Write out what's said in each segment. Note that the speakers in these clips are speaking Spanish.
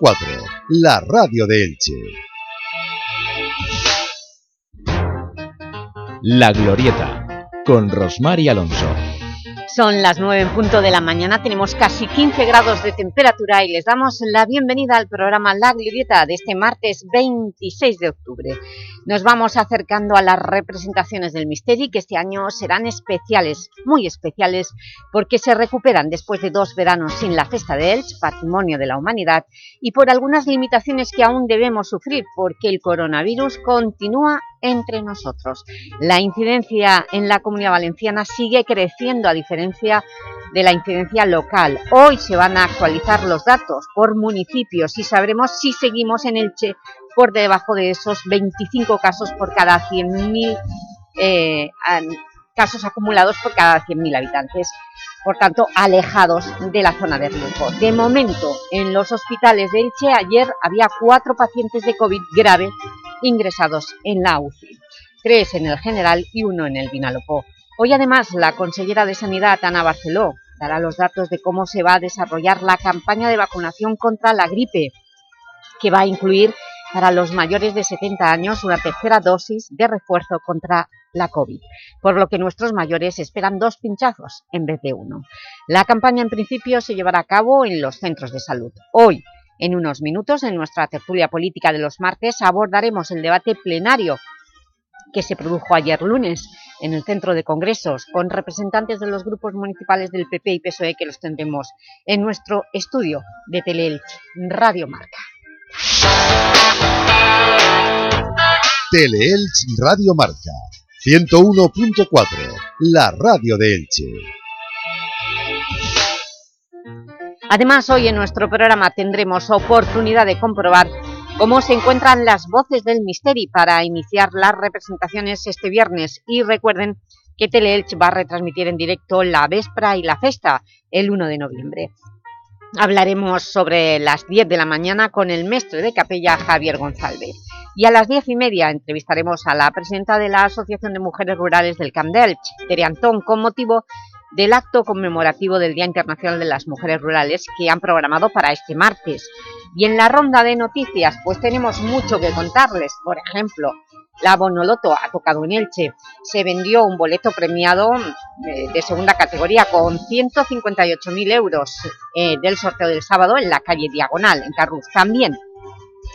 101.4, la radio de Elche. La Glorieta, con Rosmar y Alonso. Son las 9 en punto de la mañana, tenemos casi 15 grados de temperatura y les damos la bienvenida al programa La Glorieta de este martes 26 de octubre. Nos vamos acercando a las representaciones del Misteri que este año serán especiales, muy especiales, porque se recuperan después de dos veranos sin la Festa de Elche, Patrimonio de la Humanidad, y por algunas limitaciones que aún debemos sufrir porque el coronavirus continúa entre nosotros. La incidencia en la Comunidad Valenciana sigue creciendo a diferencia de la incidencia local. Hoy se van a actualizar los datos por municipios y sabremos si seguimos en Elche por debajo de esos 25 casos por cada 100.000 eh, casos acumulados por cada 100.000 habitantes, por tanto alejados de la zona de riesgo. De momento, en los hospitales de Elche ayer había cuatro pacientes de COVID grave ingresados en la UCI, tres en el general y uno en el Vinalopó. Hoy además la consellera de Sanidad, Ana Barceló, dará los datos de cómo se va a desarrollar la campaña de vacunación contra la gripe, que va a incluir para los mayores de 70 años una tercera dosis de refuerzo contra la COVID, por lo que nuestros mayores esperan dos pinchazos en vez de uno. La campaña en principio se llevará a cabo en los centros de salud. Hoy, en unos minutos, en nuestra tertulia política de los martes, abordaremos el debate plenario que se produjo ayer lunes en el Centro de Congresos con representantes de los grupos municipales del PP y PSOE que los tendremos en nuestro estudio de Teleelch Radio Marca. Teleelch Radio Marca 101.4, la radio de Elche. Además, hoy en nuestro programa tendremos oportunidad de comprobar cómo se encuentran las voces del Misteri para iniciar las representaciones este viernes. Y recuerden que Teleelch va a retransmitir en directo la Vespra y la Festa el 1 de noviembre. Hablaremos sobre las 10 de la mañana con el maestro de capella Javier González. Y a las 10 y media entrevistaremos a la presidenta de la Asociación de Mujeres Rurales del Camp de Elche, Tere Antón, con motivo del acto conmemorativo del Día Internacional de las Mujeres Rurales que han programado para este martes. Y en la ronda de noticias, pues tenemos mucho que contarles. Por ejemplo, la Bonoloto ha tocado en Elche. Se vendió un boleto premiado eh, de, segunda categoría con 158.000 euros eh, del sorteo del sábado en la calle Diagonal, en Carrus. También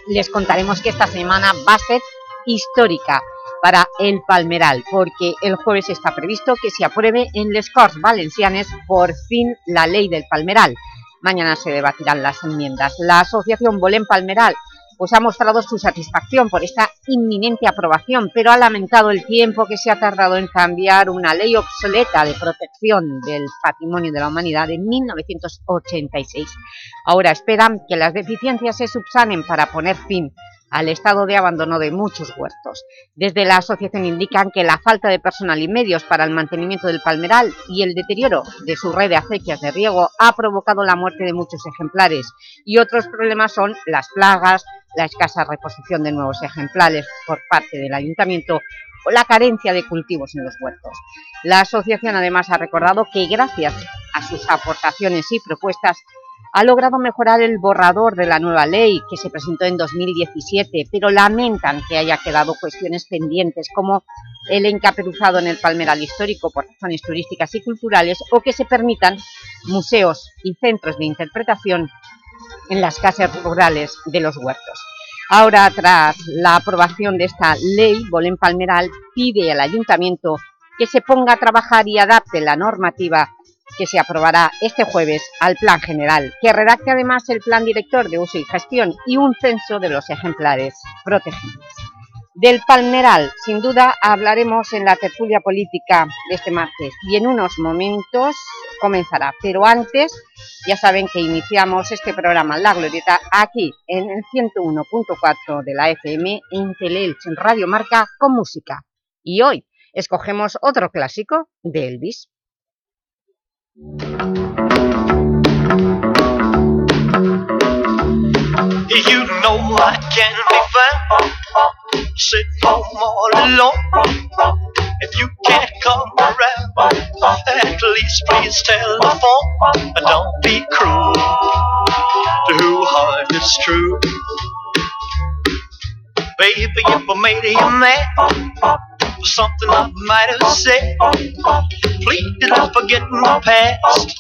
les contaremos que esta semana va a ser histórica para el Palmeral, porque el jueves está previsto que se apruebe en Les Corts Valencianes por fin la ley del Palmeral. Mañana se debatirán las enmiendas. La asociación Bolén Palmeral pues ha mostrado su satisfacción por esta inminente aprobación, pero ha lamentado el tiempo que se ha tardado en cambiar una ley obsoleta de protección del patrimonio de la humanidad de 1986. Ahora esperan que las deficiencias se subsanen para poner fin al estado de abandono de muchos huertos. Desde la asociación indican que la falta de personal y medios para el mantenimiento del palmeral y el deterioro de su red de acequias de riego ha provocado la muerte de muchos ejemplares y otros problemas son las plagas, la escasa reposición de nuevos ejemplares por parte del ayuntamiento o la carencia de cultivos en los huertos. La asociación además ha recordado que gracias a sus aportaciones y propuestas ha logrado mejorar el borrador de la nueva ley que se presentó en 2017, pero lamentan que haya quedado cuestiones pendientes como el encaperuzado en el palmeral histórico por razones turísticas y culturales o que se permitan museos y centros de interpretación en las casas rurales de los huertos. Ahora, tras la aprobación de esta ley, Bolén Palmeral pide al Ayuntamiento que se ponga a trabajar y adapte la normativa que se aprobará este jueves al Plan General, que redacte además el Plan Director de Uso y Gestión y un censo de los ejemplares protegidos. Del Palmeral, sin duda, hablaremos en la tertulia política de este martes y en unos momentos comenzará. Pero antes, ya saben que iniciamos este programa La Glorieta aquí en el 101.4 de la FM en Teleelch, en Radio Marca, con música. Y hoy escogemos otro clásico de Elvis. You know I can be found. Sit home all alone. If you can't come around At least please telephone Don't be cruel to who heart is true. Baby, if I made you mad for something I might have said, please don't forget my past.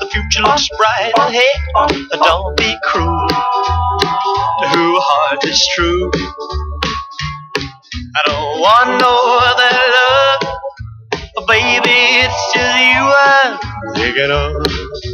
The future looks bright ahead. Don't be cruel to who heart is true. I don't want no other love, baby, it's just you I'm thinking of.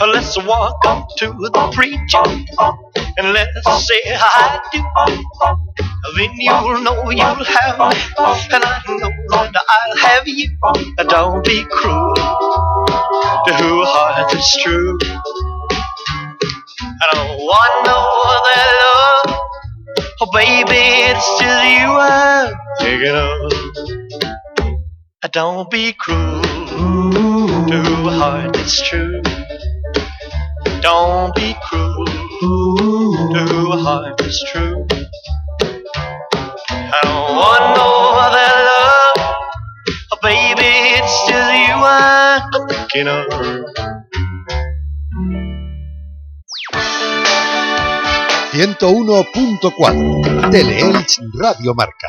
Let's walk up to the preacher and let's say I do. Then you'll know you'll have me, and I know that I'll have you. Don't be cruel to who heart is true. I don't want no other love. Oh, baby, it's just you I'm thinking of. Don't be cruel to who heart is true. Don't be cruel to a heart that's true. Baby. It's just you I'm thinking of. 101.4 Teleelch Radio Marca.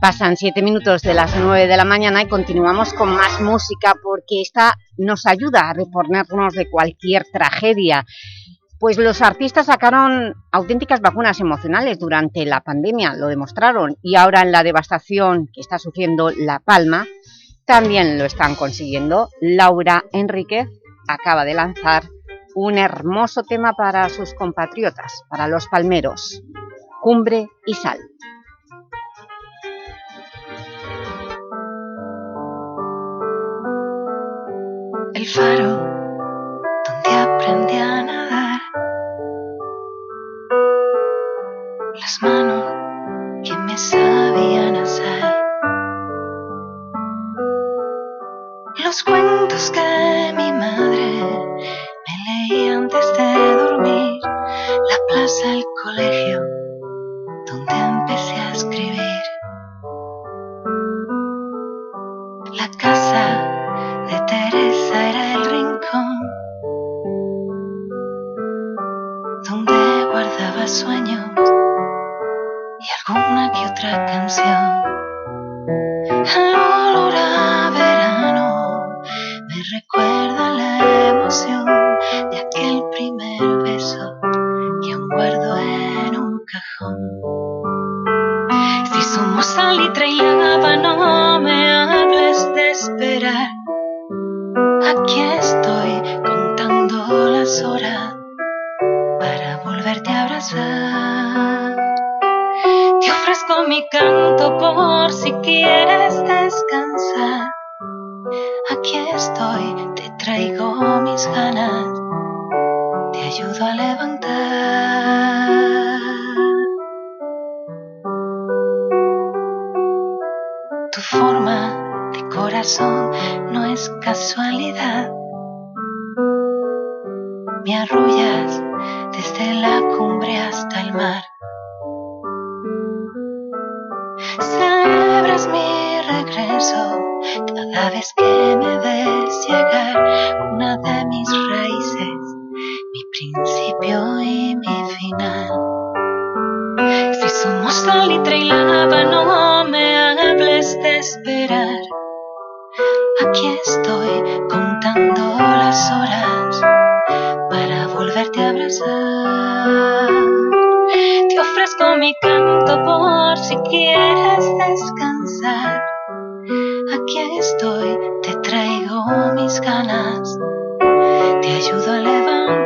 Pasan siete minutos de las nueve de la mañana y continuamos con más música porque esta nos ayuda a reponernos de cualquier tragedia. Pues los artistas sacaron auténticas vacunas emocionales durante la pandemia, lo demostraron, y ahora en la devastación que está sufriendo La Palma, también lo están consiguiendo. Laura Enríquez acaba de lanzar un hermoso tema para sus compatriotas, para los palmeros, Cumbre y Sal. El faro donde aprendí a nadar, las manos que me sabían hacer, los cuentos que mi madre me leía antes de dormir, la plaza, el colegio sueños y alguna que otra canción. El olor a verano me recuerda la emoción de aquel primer beso que aún guardo en un cajón. Si somos salitre y lava, no me hables de esperar. Aquí estoy Te ofrezco mi canto por si quieres descansar. Aquí estoy, te traigo mis ganas, te ayudo a levantar. Tu forma de corazón no es casualidad. Me arrullas desde la hasta el mar. Celebras mi regreso cada vez que me ves llegar. Una de mis raíces, mi principio y mi final. Si somos salitre y lava, no me hables de esperar. Aquí estoy contando las horas Te ofrezco mi canto por si quieres descansar. Aquí estoy, te traigo mis ganas, te ayudo a levantar.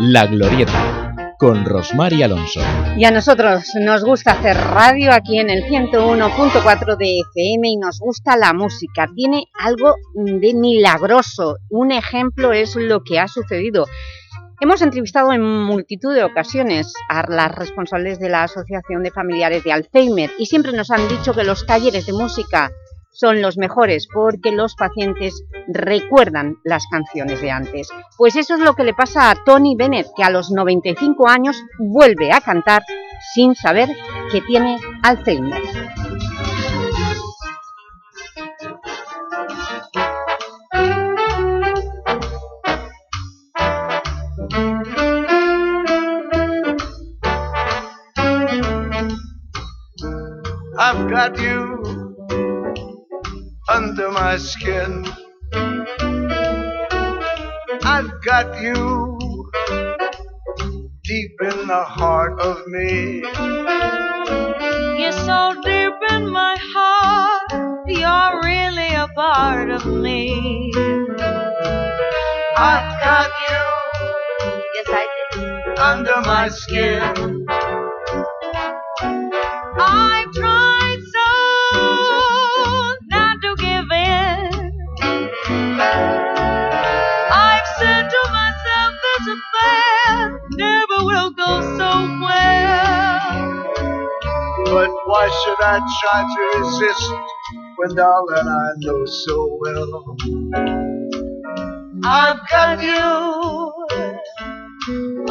La Glorieta, con Rosmar y Alonso. Y a nosotros nos gusta hacer radio aquí en el 101.4 de FM y nos gusta la música. Tiene algo de milagroso. Un ejemplo es lo que ha sucedido. Hemos entrevistado en multitud de ocasiones a las responsables de la Asociación de Familiares de Alzheimer y siempre nos han dicho que los talleres de música son los mejores porque los pacientes recuerdan las canciones de antes. Pues eso es lo que le pasa a Tony Bennett, que a los 95 años vuelve a cantar sin saber que tiene Alzheimer. I've got you under my skin. I've got you deep in the heart of me. You're so deep in my heart, you're really a part of me. I've got you Yes, I did. under my skin. Why should I try to resist when, darling, I know so well? I've got you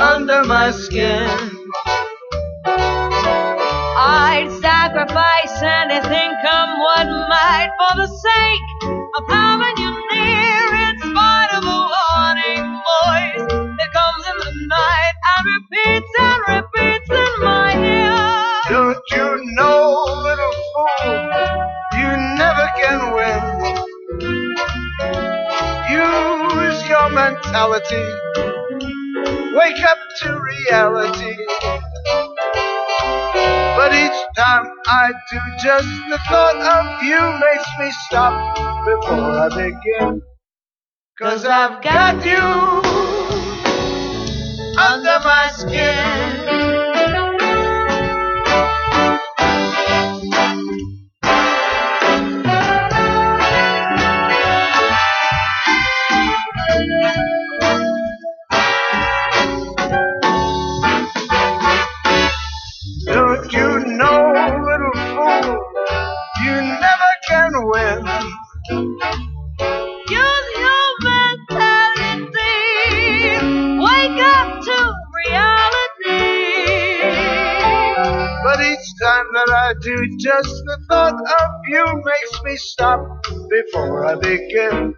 under my skin. I'd sacrifice anything, come what might, for the sake of having you near. In spite of a warning voice that comes in the night and repeats and repeats your mentality. Wake up to reality. But each time I do, just the thought of you makes me stop before I begin. Cause I've got you under my skin. Use your mentality. Wake up to reality. But each time that I do, just the thought of you makes me stop before I begin.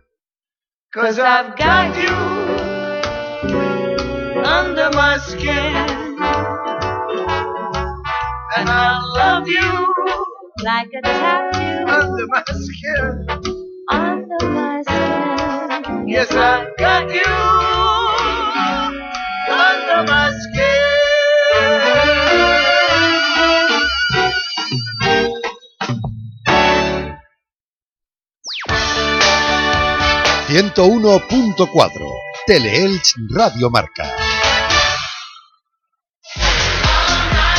Cause I've got you under my skin. And I love you Like a tattoo under my skin. under my skin. Yes, I've got you under my skin. 101.4 Teleelch Radio Marca.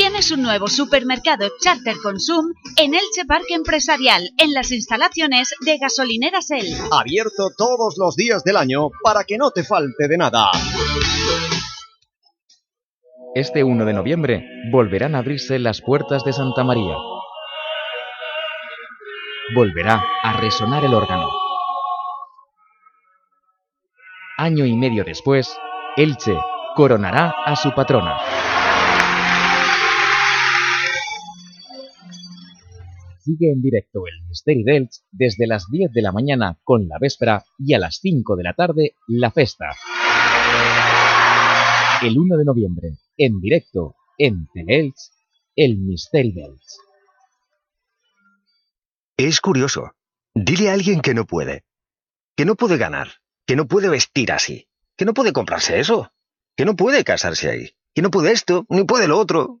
Tienes un nuevo supermercado Charter Consum en Elche Parque Empresarial, en las instalaciones de Gasolineras El. Abierto todos los días del año para que no te falte de nada. Este 1 de noviembre volverán a abrirse las puertas de Santa María. Volverá a resonar el órgano. Año y medio después, Elche coronará a su patrona. Sigue en directo el Misteri d'Elx desde las 10 de la mañana con la véspera y a las 5 de la tarde la festa. El 1 de noviembre, en directo, en Teleelch, el Misteri d'Elx. Es curioso. Dile a alguien que no puede. Que no puede ganar. Que no puede vestir así. Que no puede comprarse eso. Que no puede casarse ahí. Que no puede esto, ni puede lo otro.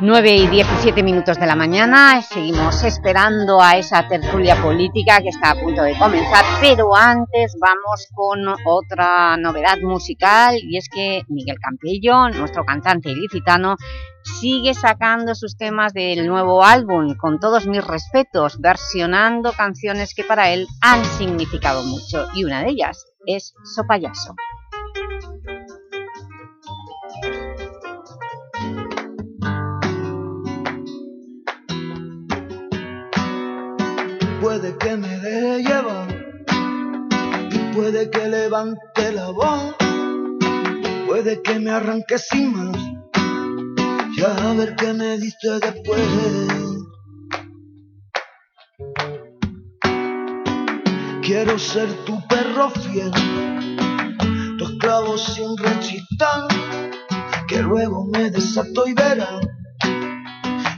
9 y 17 minutos de la mañana, seguimos esperando a esa tertulia política que está a punto de comenzar, pero antes vamos con otra novedad musical y es que Miguel Campillo, nuestro cantante ilicitano, sigue sacando sus temas del nuevo álbum, con todos mis respetos, versionando canciones que para él han significado mucho y una de ellas es Sopayaso. Puede que me deje llevar y puede que levante la voz, puede que me arranque sin más, ya a ver qué me dice después. Quiero ser tu perro fiel, tu esclavo sin rechistar, que luego me desato y verás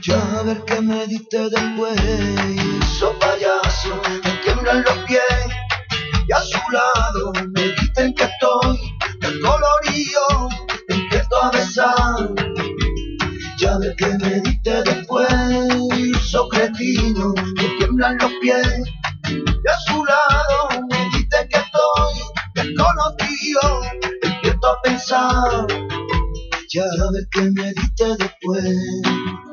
ya a ver qué me diste después. So payaso, me tiemblan los pies. Y a su lado me dicen que estoy descolorido. Empiezo a besar. Ya a ver qué me diste después. So cretino, me tiemblan los pies. Y a su lado me dicen que estoy desconocido. Empiezo a pensar. Ya a ver qué me diste después.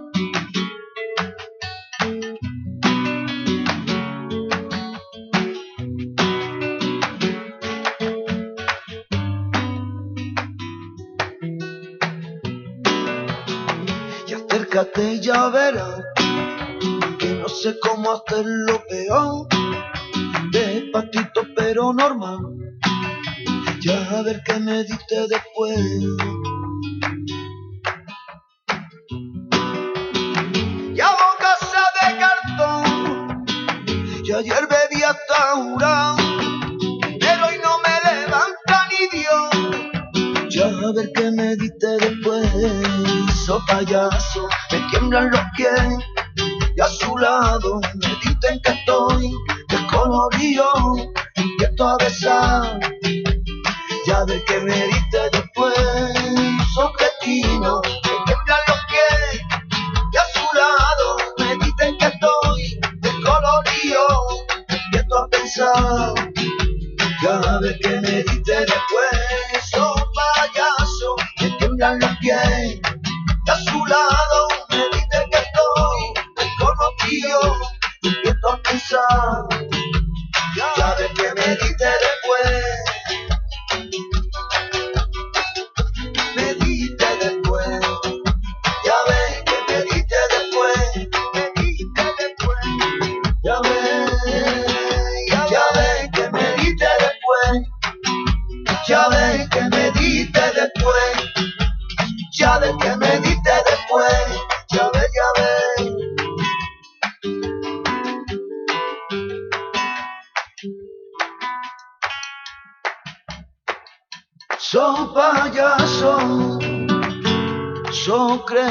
Acércate y ya verás que no sé cómo hacerlo peor. Despacito pero normal. Ya a ver qué me diste después. Ya boca de cartón. Y ayer bebí hasta jurado. Pero hoy no me levanta ni Dios. Ya a ver qué me diste después. So payaso, me tiemblan los pies. Y a su lado me dicen que estoy descolorido. Empiezo a besar. Ya de que me diste después. So cretino, me tiemblan los pies. Y a su lado me dicen que estoy descolorido. Empiezo a pensar. Cada vez que me diste después,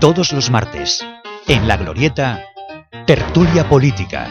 Todos los martes, en La Glorieta, Tertulia Política.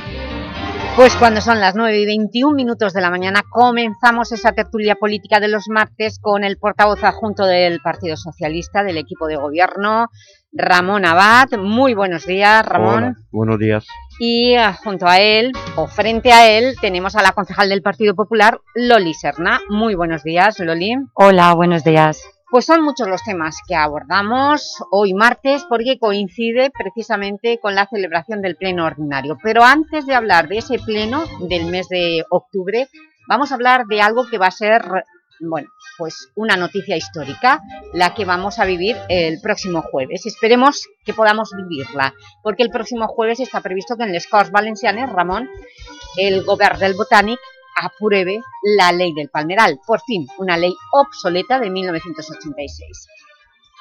Pues cuando son las 9 y 21 minutos de la mañana comenzamos esa tertulia política de los martes con el portavoz adjunto del Partido Socialista, del equipo de gobierno, Ramón Abad. Muy buenos días, Ramón. Hola, buenos días. Y ah, junto a él, o frente a él, tenemos a la concejal del Partido Popular, Loli Serna. Muy buenos días, Loli. Hola, buenos días. Pues son muchos los temas que abordamos hoy martes porque coincide precisamente con la celebración del Pleno Ordinario. Pero antes de hablar de ese Pleno del mes de octubre, vamos a hablar de algo que va a ser, bueno, pues una noticia histórica, la que vamos a vivir el próximo jueves. Esperemos que podamos vivirla, porque el próximo jueves está previsto que en les Corts Valencianes, Ramón, el gobierno del Botànic apruebe la ley del palmeral, por fin, una ley obsoleta de 1986.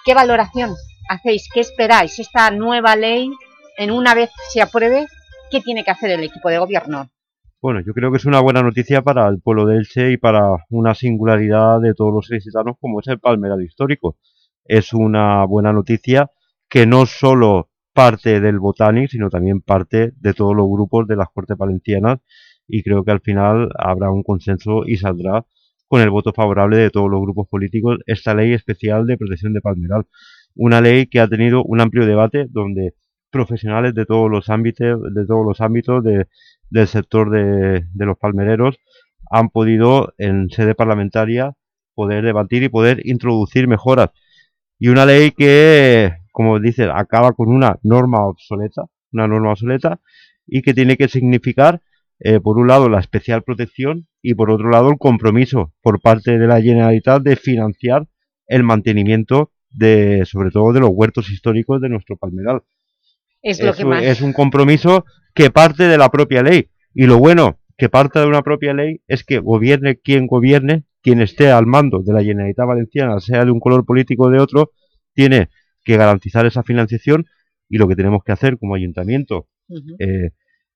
¿Qué valoración hacéis? ¿Qué esperáis? Esta nueva ley, en una vez se apruebe, ¿qué tiene que hacer el equipo de gobierno? Bueno, yo creo que es una buena noticia para el pueblo de Elche y para una singularidad de todos los ilicitanos como es el palmeral histórico. Es una buena noticia que no solo parte del Botanic, sino también parte de todos los grupos de las Cortes Valencianas y creo que al final habrá un consenso y saldrá con el voto favorable de todos los grupos políticos esta ley especial de protección de palmeral. Una ley que ha tenido un amplio debate donde profesionales de todos los ámbitos, de todos los ámbitos del sector de, de los palmereros han podido en sede parlamentaria poder debatir y poder introducir mejoras. Y una ley que, como dice, acaba con una norma obsoleta, una norma obsoleta y que tiene que significar eh, por un lado la especial protección y por otro lado el compromiso por parte de la Generalitat de financiar el mantenimiento de, sobre todo de los huertos históricos de nuestro palmeral. Es, lo que más... es un compromiso que parte de la propia ley y lo bueno que parte de una propia ley es que gobierne quien gobierne, quien esté al mando de la Generalitat Valenciana, sea de un color político o de otro, tiene que garantizar esa financiación y lo que tenemos que hacer como ayuntamiento, uh -huh. eh,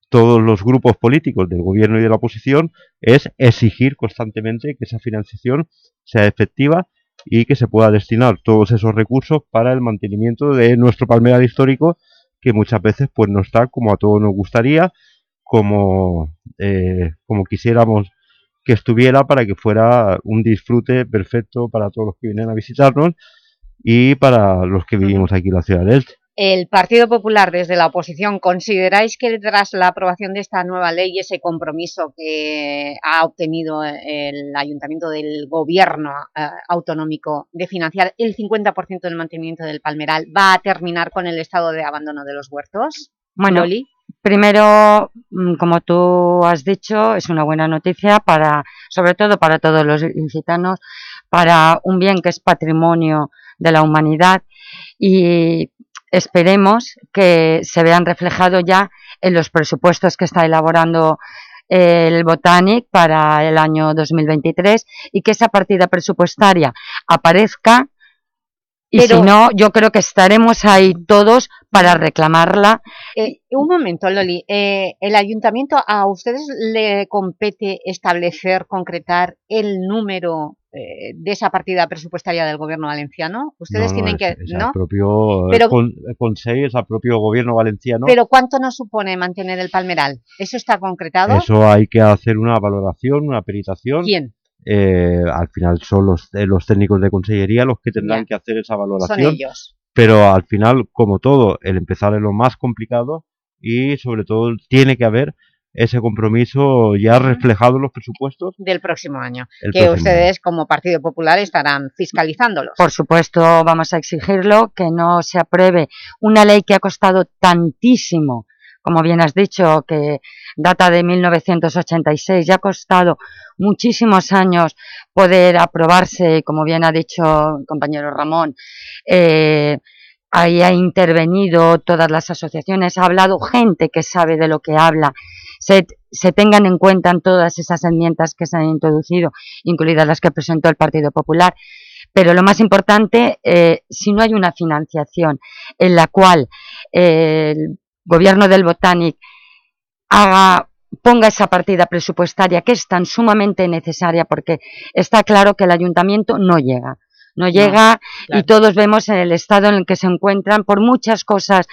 todos los grupos políticos del gobierno y de la oposición es exigir constantemente que esa financiación sea efectiva y que se pueda destinar todos esos recursos para el mantenimiento de nuestro palmeral histórico que muchas veces pues no está como a todos nos gustaría, como, eh, como quisiéramos que estuviera para que fuera un disfrute perfecto para todos los que vienen a visitarnos y para los que vivimos aquí en la ciudad de Elche. El Partido Popular, desde la oposición, ¿consideráis que tras la aprobación de esta nueva ley y ese compromiso que ha obtenido el Ayuntamiento del Gobierno eh, autonómico de financiar el 50% del mantenimiento del palmeral, va a terminar con el estado de abandono de los huertos? Bueno, Loli? primero, mm, como tú has dicho, es una buena noticia, para, sobre todo para todos los ilicitanos, para un bien que es patrimonio de la humanidad y esperemos que se vean reflejados ya en los presupuestos que está elaborando el Botanic para el año 2023 y que esa partida presupuestaria aparezca y Pero, si no, yo creo que estaremos ahí todos para reclamarla. Eh, un momento, Loli. Eh, ¿El ayuntamiento a ustedes le compete establecer, concretar el número eh, de esa partida presupuestaria del gobierno valenciano? Ustedes no, tienen es, que... Es ¿no? el propio Pero, con, Consejo, es el propio gobierno valenciano. ¿Pero cuánto nos supone mantener el palmeral? ¿Eso está concretado? Eso hay que hacer una valoración, una peritación. ¿Quién? Eh, al final son los, eh, los técnicos de consellería los que tendrán que hacer esa valoración. Son ellos. Pero al final, como todo, el empezar es lo más complicado y sobre todo tiene que haber ese compromiso ya reflejado en los presupuestos. Del próximo año, El que próximo ustedes como Partido Popular estarán fiscalizándolos. Por supuesto, vamos a exigirlo, que no se apruebe una ley que ha costado tantísimo, como bien has dicho, que data de 1986, ya ha costado muchísimos años poder aprobarse, como bien ha dicho el compañero Ramón, eh, ahí ha intervenido todas las asociaciones, ha hablado gente que sabe de lo que habla, se, se tengan en cuenta en todas esas enmiendas que se han introducido, incluidas las que presentó el Partido Popular, pero lo más importante, eh, si no hay una financiación en la cual eh, el gobierno del Botanic haga, ponga esa partida presupuestaria que es tan sumamente necesaria porque está claro que el ayuntamiento no llega, no llega y todos vemos en el estado en el que se encuentran por muchas cosas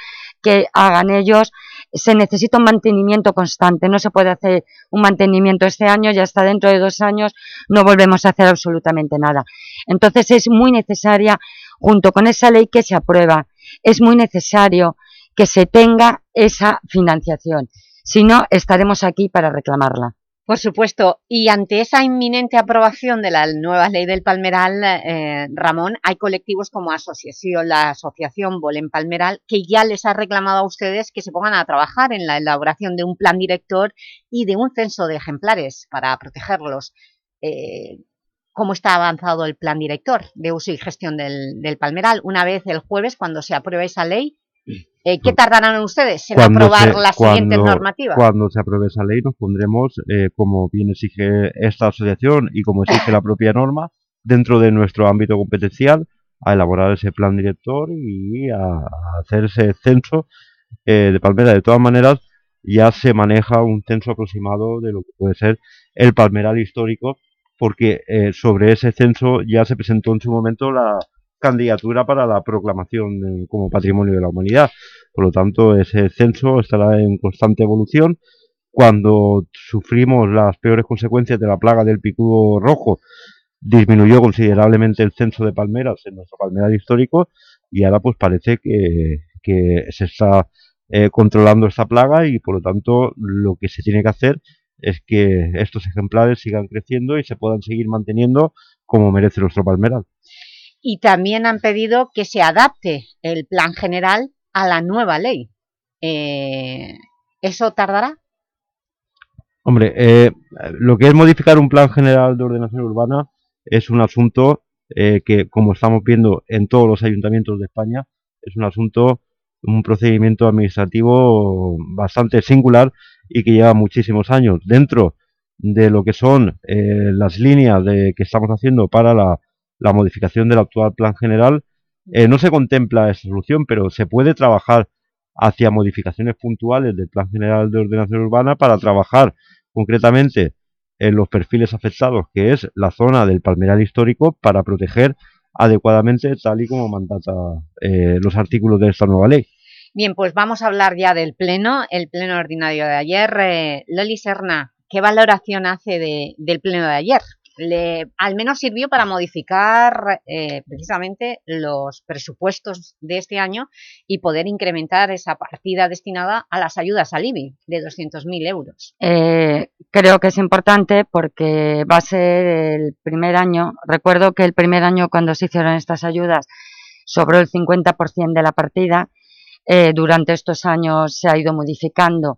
que hagan ellos, se necesita un mantenimiento constante, no se puede hacer un mantenimiento este año y hasta dentro de dos años no volvemos a hacer absolutamente nada. Entonces es muy necesaria, junto con esa ley que se aprueba, es muy necesario que se tenga esa financiación, si no estaremos aquí para reclamarla. Por supuesto, y ante esa inminente aprobación de la nueva ley del Palmeral, eh, Ramón, hay colectivos como asociación, la Asociación Bolén Palmeral, que ya les ha reclamado a ustedes que se pongan a trabajar en la elaboración de un plan director y de un censo de ejemplares para protegerlos. Eh, ¿Cómo está avanzado el plan director de uso y gestión del, del Palmeral? Una vez el jueves, cuando se apruebe esa ley, eh, ¿qué tardarán ustedes en Cuando aprobar se- las siguientes cuando- normativas? Cuando se apruebe esa ley nos pondremos, eh, como bien exige esta asociación y como exige la propia norma, dentro de nuestro ámbito competencial, a elaborar ese plan director y a, a hacer ese censo eh, de palmera. De todas maneras, ya se maneja un censo aproximado de lo que puede ser el palmeral histórico, porque eh, sobre ese censo ya se presentó en su momento la candidatura para la proclamación como Patrimonio de la Humanidad. Por lo tanto, ese censo estará en constante evolución. Cuando sufrimos las peores consecuencias de la plaga del picudo rojo, disminuyó considerablemente el censo de palmeras en nuestro palmeral histórico y ahora pues parece que, que se está eh, controlando esta plaga y por lo tanto lo que se tiene que hacer es que estos ejemplares sigan creciendo y se puedan seguir manteniendo como merece nuestro palmeral. Y también han pedido que se adapte el plan general a la nueva ley. Eh, ¿Eso tardará? Hombre, eh, lo que es modificar un plan general de ordenación urbana es un asunto eh, que, como estamos viendo en todos los ayuntamientos de España, es un asunto, un procedimiento administrativo bastante singular y que lleva muchísimos años. Dentro de lo que son eh, las líneas de, que estamos haciendo para la, la modificación del actual plan general, eh, no se contempla esa solución, pero se puede trabajar hacia modificaciones puntuales del Plan General de Ordenación Urbana para trabajar concretamente en los perfiles afectados, que es la zona del palmeral histórico, para proteger adecuadamente tal y como mandata eh, los artículos de esta nueva ley. Bien, pues vamos a hablar ya del Pleno, el Pleno ordinario de ayer. Eh, Loli Serna, ¿qué valoración hace de- del Pleno de ayer? Le, al menos sirvió para modificar eh, precisamente los presupuestos de este año y poder incrementar esa partida destinada a las ayudas al IBI de 200.000 euros. Eh, creo que es importante porque va a ser el primer año, recuerdo que el primer año cuando se hicieron estas ayudas sobró el 50% de la partida, eh, durante estos años se ha ido modificando,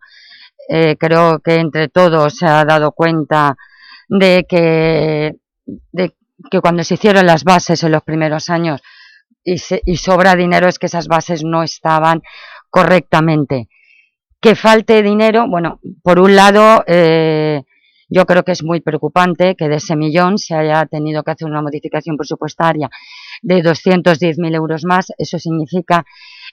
creo que entre todos se ha dado cuenta de que, de que cuando se hicieron las bases en los primeros años y, se- y sobra dinero es que esas bases no estaban correctamente. Que falte dinero, bueno, por un lado, eh, yo creo que es muy preocupante que de ese millón se haya tenido que hacer una modificación presupuestaria de 210.000 euros más. Eso significa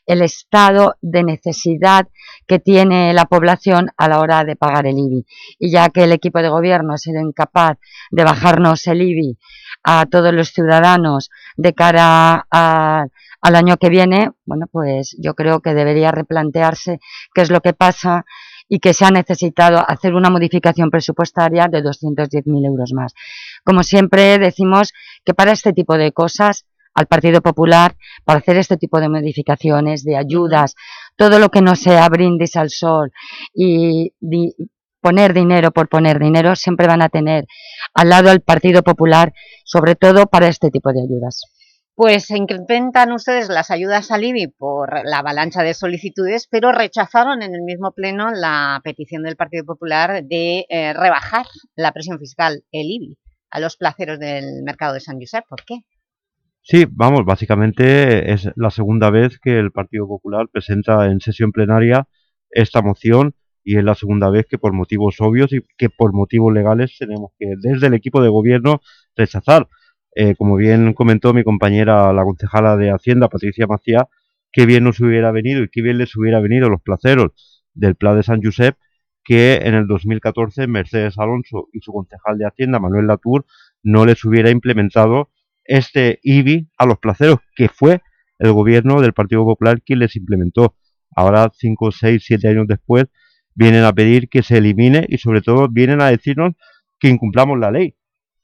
el estado de necesidad que tiene la población a la hora de pagar el IBI. Y ya que el equipo de gobierno ha sido incapaz de bajarnos el IBI a todos los ciudadanos de cara al año que viene, bueno, pues yo creo que debería replantearse qué es lo que pasa y que se ha necesitado hacer una modificación presupuestaria de 210.000 euros más. Como siempre decimos que para este tipo de cosas, al Partido Popular, para hacer este tipo de modificaciones, de ayudas, todo lo que no sea brindis al sol y poner dinero por poner dinero, siempre van a tener al lado al Partido Popular, sobre todo para este tipo de ayudas. Pues se incrementan ustedes las ayudas al IBI por la avalancha de solicitudes, pero rechazaron en el mismo pleno la petición del Partido Popular de eh, rebajar la presión fiscal, el IBI, a los placeros del mercado de San Josep. ¿Por qué? Sí, vamos, básicamente es la segunda vez que el Partido Popular presenta en sesión plenaria esta moción y es la segunda vez que por motivos obvios y que por motivos legales tenemos que desde el equipo de gobierno rechazar. Eh, como bien comentó mi compañera, la concejala de Hacienda, Patricia Macía, qué bien nos hubiera venido y qué bien les hubiera venido los placeros del Pla de San Josep que en el 2014 Mercedes Alonso y su concejal de Hacienda, Manuel Latour, no les hubiera implementado este IBI a los placeros, que fue el gobierno del Partido Popular quien les implementó. Ahora, 5, 6, 7 años después, vienen a pedir que se elimine y sobre todo vienen a decirnos que incumplamos la ley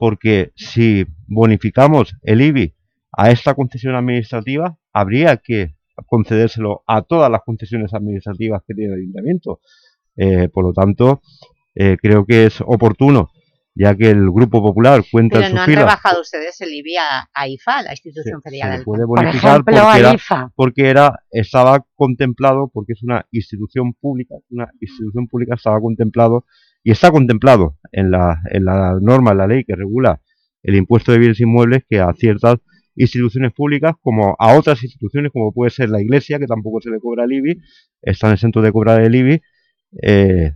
porque si bonificamos el IBI a esta concesión administrativa, habría que concedérselo a todas las concesiones administrativas que tiene el Ayuntamiento. Eh, por lo tanto, eh, creo que es oportuno, ya que el Grupo Popular cuenta Pero en no han filas... rebajado ustedes el IBI a, a IFA, la institución se le del puede bonificar porque, era, porque era, estaba contemplado, porque es una institución pública, una institución pública estaba contemplado y está contemplado en la, en la norma, en la ley que regula el impuesto de bienes inmuebles que a ciertas instituciones públicas como a otras instituciones como puede ser la iglesia que tampoco se le cobra el IBI están exentos de cobrar el IBI eh,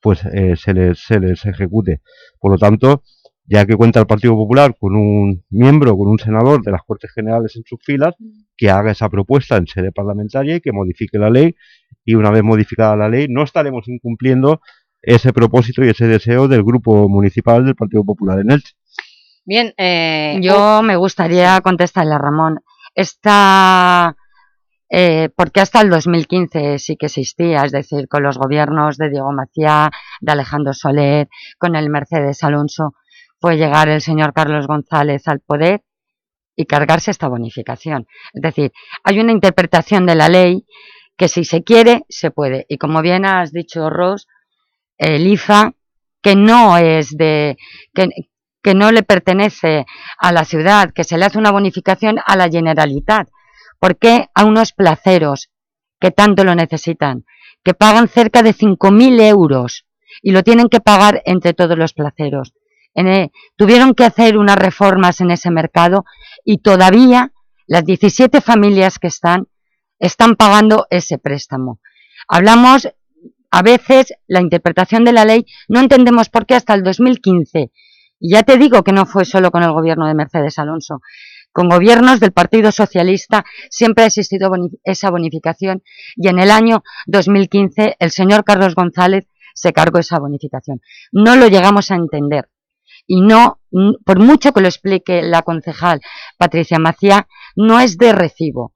pues eh, se, les, se les ejecute por lo tanto ya que cuenta el Partido Popular con un miembro, con un senador de las Cortes Generales en sus filas, que haga esa propuesta en sede parlamentaria y que modifique la ley, y una vez modificada la ley no estaremos incumpliendo ese propósito y ese deseo del Grupo Municipal del Partido Popular en Elche. Bien, eh, Yo me gustaría contestarle a Ramón. Esta, eh, porque hasta el 2015 sí que existía, es decir, con los gobiernos de Diego Maciá, de Alejandro Soler, con el Mercedes Alonso, fue llegar el señor Carlos González al poder y cargarse esta bonificación. Es decir, hay una interpretación de la ley que si se quiere, se puede. Y como bien has dicho, Ros, el IFA, que no es de... Que, que no le pertenece a la ciudad, que se le hace una bonificación a la Generalitat. ¿Por qué a unos placeros que tanto lo necesitan? Que pagan cerca de 5.000 euros y lo tienen que pagar entre todos los placeros. En tuvieron que hacer unas reformas en ese mercado y todavía las 17 familias que están, están pagando ese préstamo. Hablamos, a veces, la interpretación de la ley, no entendemos por qué hasta el 2015 y ya te digo que no fue solo con el gobierno de Mercedes Alonso. Con gobiernos del Partido Socialista siempre ha existido esa bonificación y en el año 2015 el señor Carlos González se cargó esa bonificación. No lo llegamos a entender y no, por mucho que lo explique la concejal Patricia Macía, no es de recibo.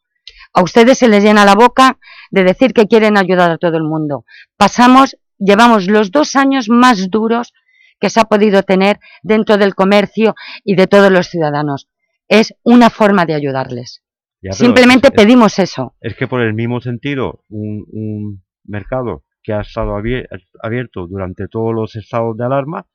A ustedes se les llena la boca de decir que quieren ayudar a todo el mundo. Pasamos, llevamos los dos años más duros que se ha podido tener dentro del comercio y de todos los ciudadanos. Es una forma de ayudarles. Ya, Simplemente es- pedimos eso. Es que por el mismo sentido, un, un mercado que ha estado abier- abierto durante todos los estados de alarma,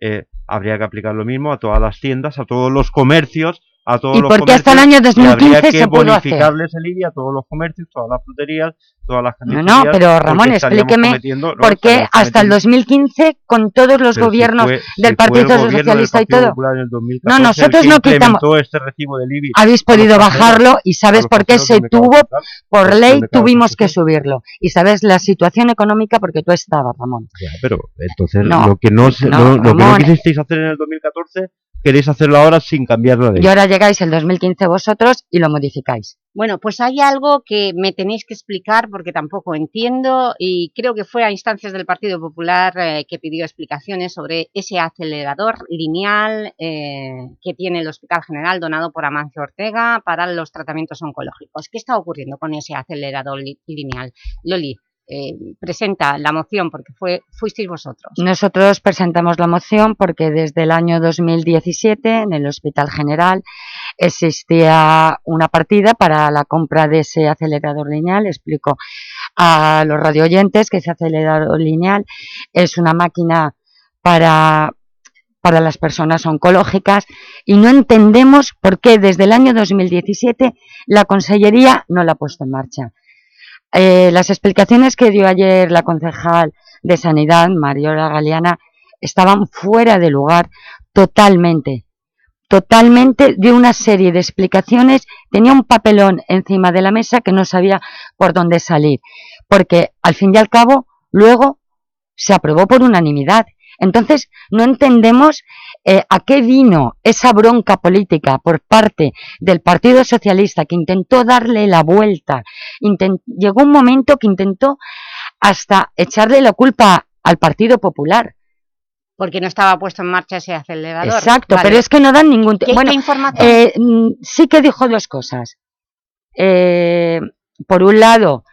eh, habría que aplicar lo mismo a todas las tiendas, a todos los comercios, a todos ¿Y los por qué hasta el año y habría 2015 que se pudo hacer? bonificarles el IBI a todos los comercios, todas las fruterías, todas las No, no, pero porque Ramón, explíqueme no, por qué hasta el cometiendo- 2015, con todos los Pero si gobiernos fue- si del fue el Partido gobierno del Socialista y Partido todo. Popular en el No, 2014 el nosotros no quitamos... este recibo del IBI Habéis podido bajarlo y sabes por qué se del tuvo, por del ley tuvimos que subirlo. Y sabes la situación económica porque tú estabas, Ramón. Ya, pero entonces No, lo que no, no, no- lo que no quisisteis hacer en el 2014, queréis hacerlo ahora sin cambiar la. Y ahora llegáis el 2015 vosotros y lo modificáis. Bueno, pues hay algo que me tenéis que explicar porque tampoco entiendo y creo que fue a instancias del Partido Popular eh, que pidió explicaciones sobre ese acelerador lineal eh, que tiene el Hospital General donado por Amancio Ortega para los tratamientos oncológicos. ¿Qué está ocurriendo con ese acelerador li- lineal? Loli, eh, presenta la moción porque fue fuisteis vosotros. Nosotros presentamos la moción porque desde el año 2017 en el Hospital General existía una partida para la compra de ese acelerador lineal, explico. a los radioyentes que ese acelerador lineal es una máquina para, para las personas oncológicas y no entendemos por qué desde el año 2017 la Consellería no la ha puesto en marcha. Eh, las explicaciones que dio ayer la concejal de Sanidad, Mariola Galeana, estaban fuera de lugar totalmente, totalmente de una serie de explicaciones, tenía un papelón encima de la mesa que no sabía por dónde salir, porque al fin y al cabo luego se aprobó por unanimidad. Entonces no entendemos eh, a qué vino esa bronca política por parte del Partido Socialista que intentó darle la vuelta, llegó un momento que intentó hasta echarle la culpa al Partido Popular, porque no estaba puesto en marcha ese acelerador. Exacto, pero es que no dan ningún... ¿Qué, bueno, información? Eh, mm, sí que dijo dos cosas. Eh, por un lado,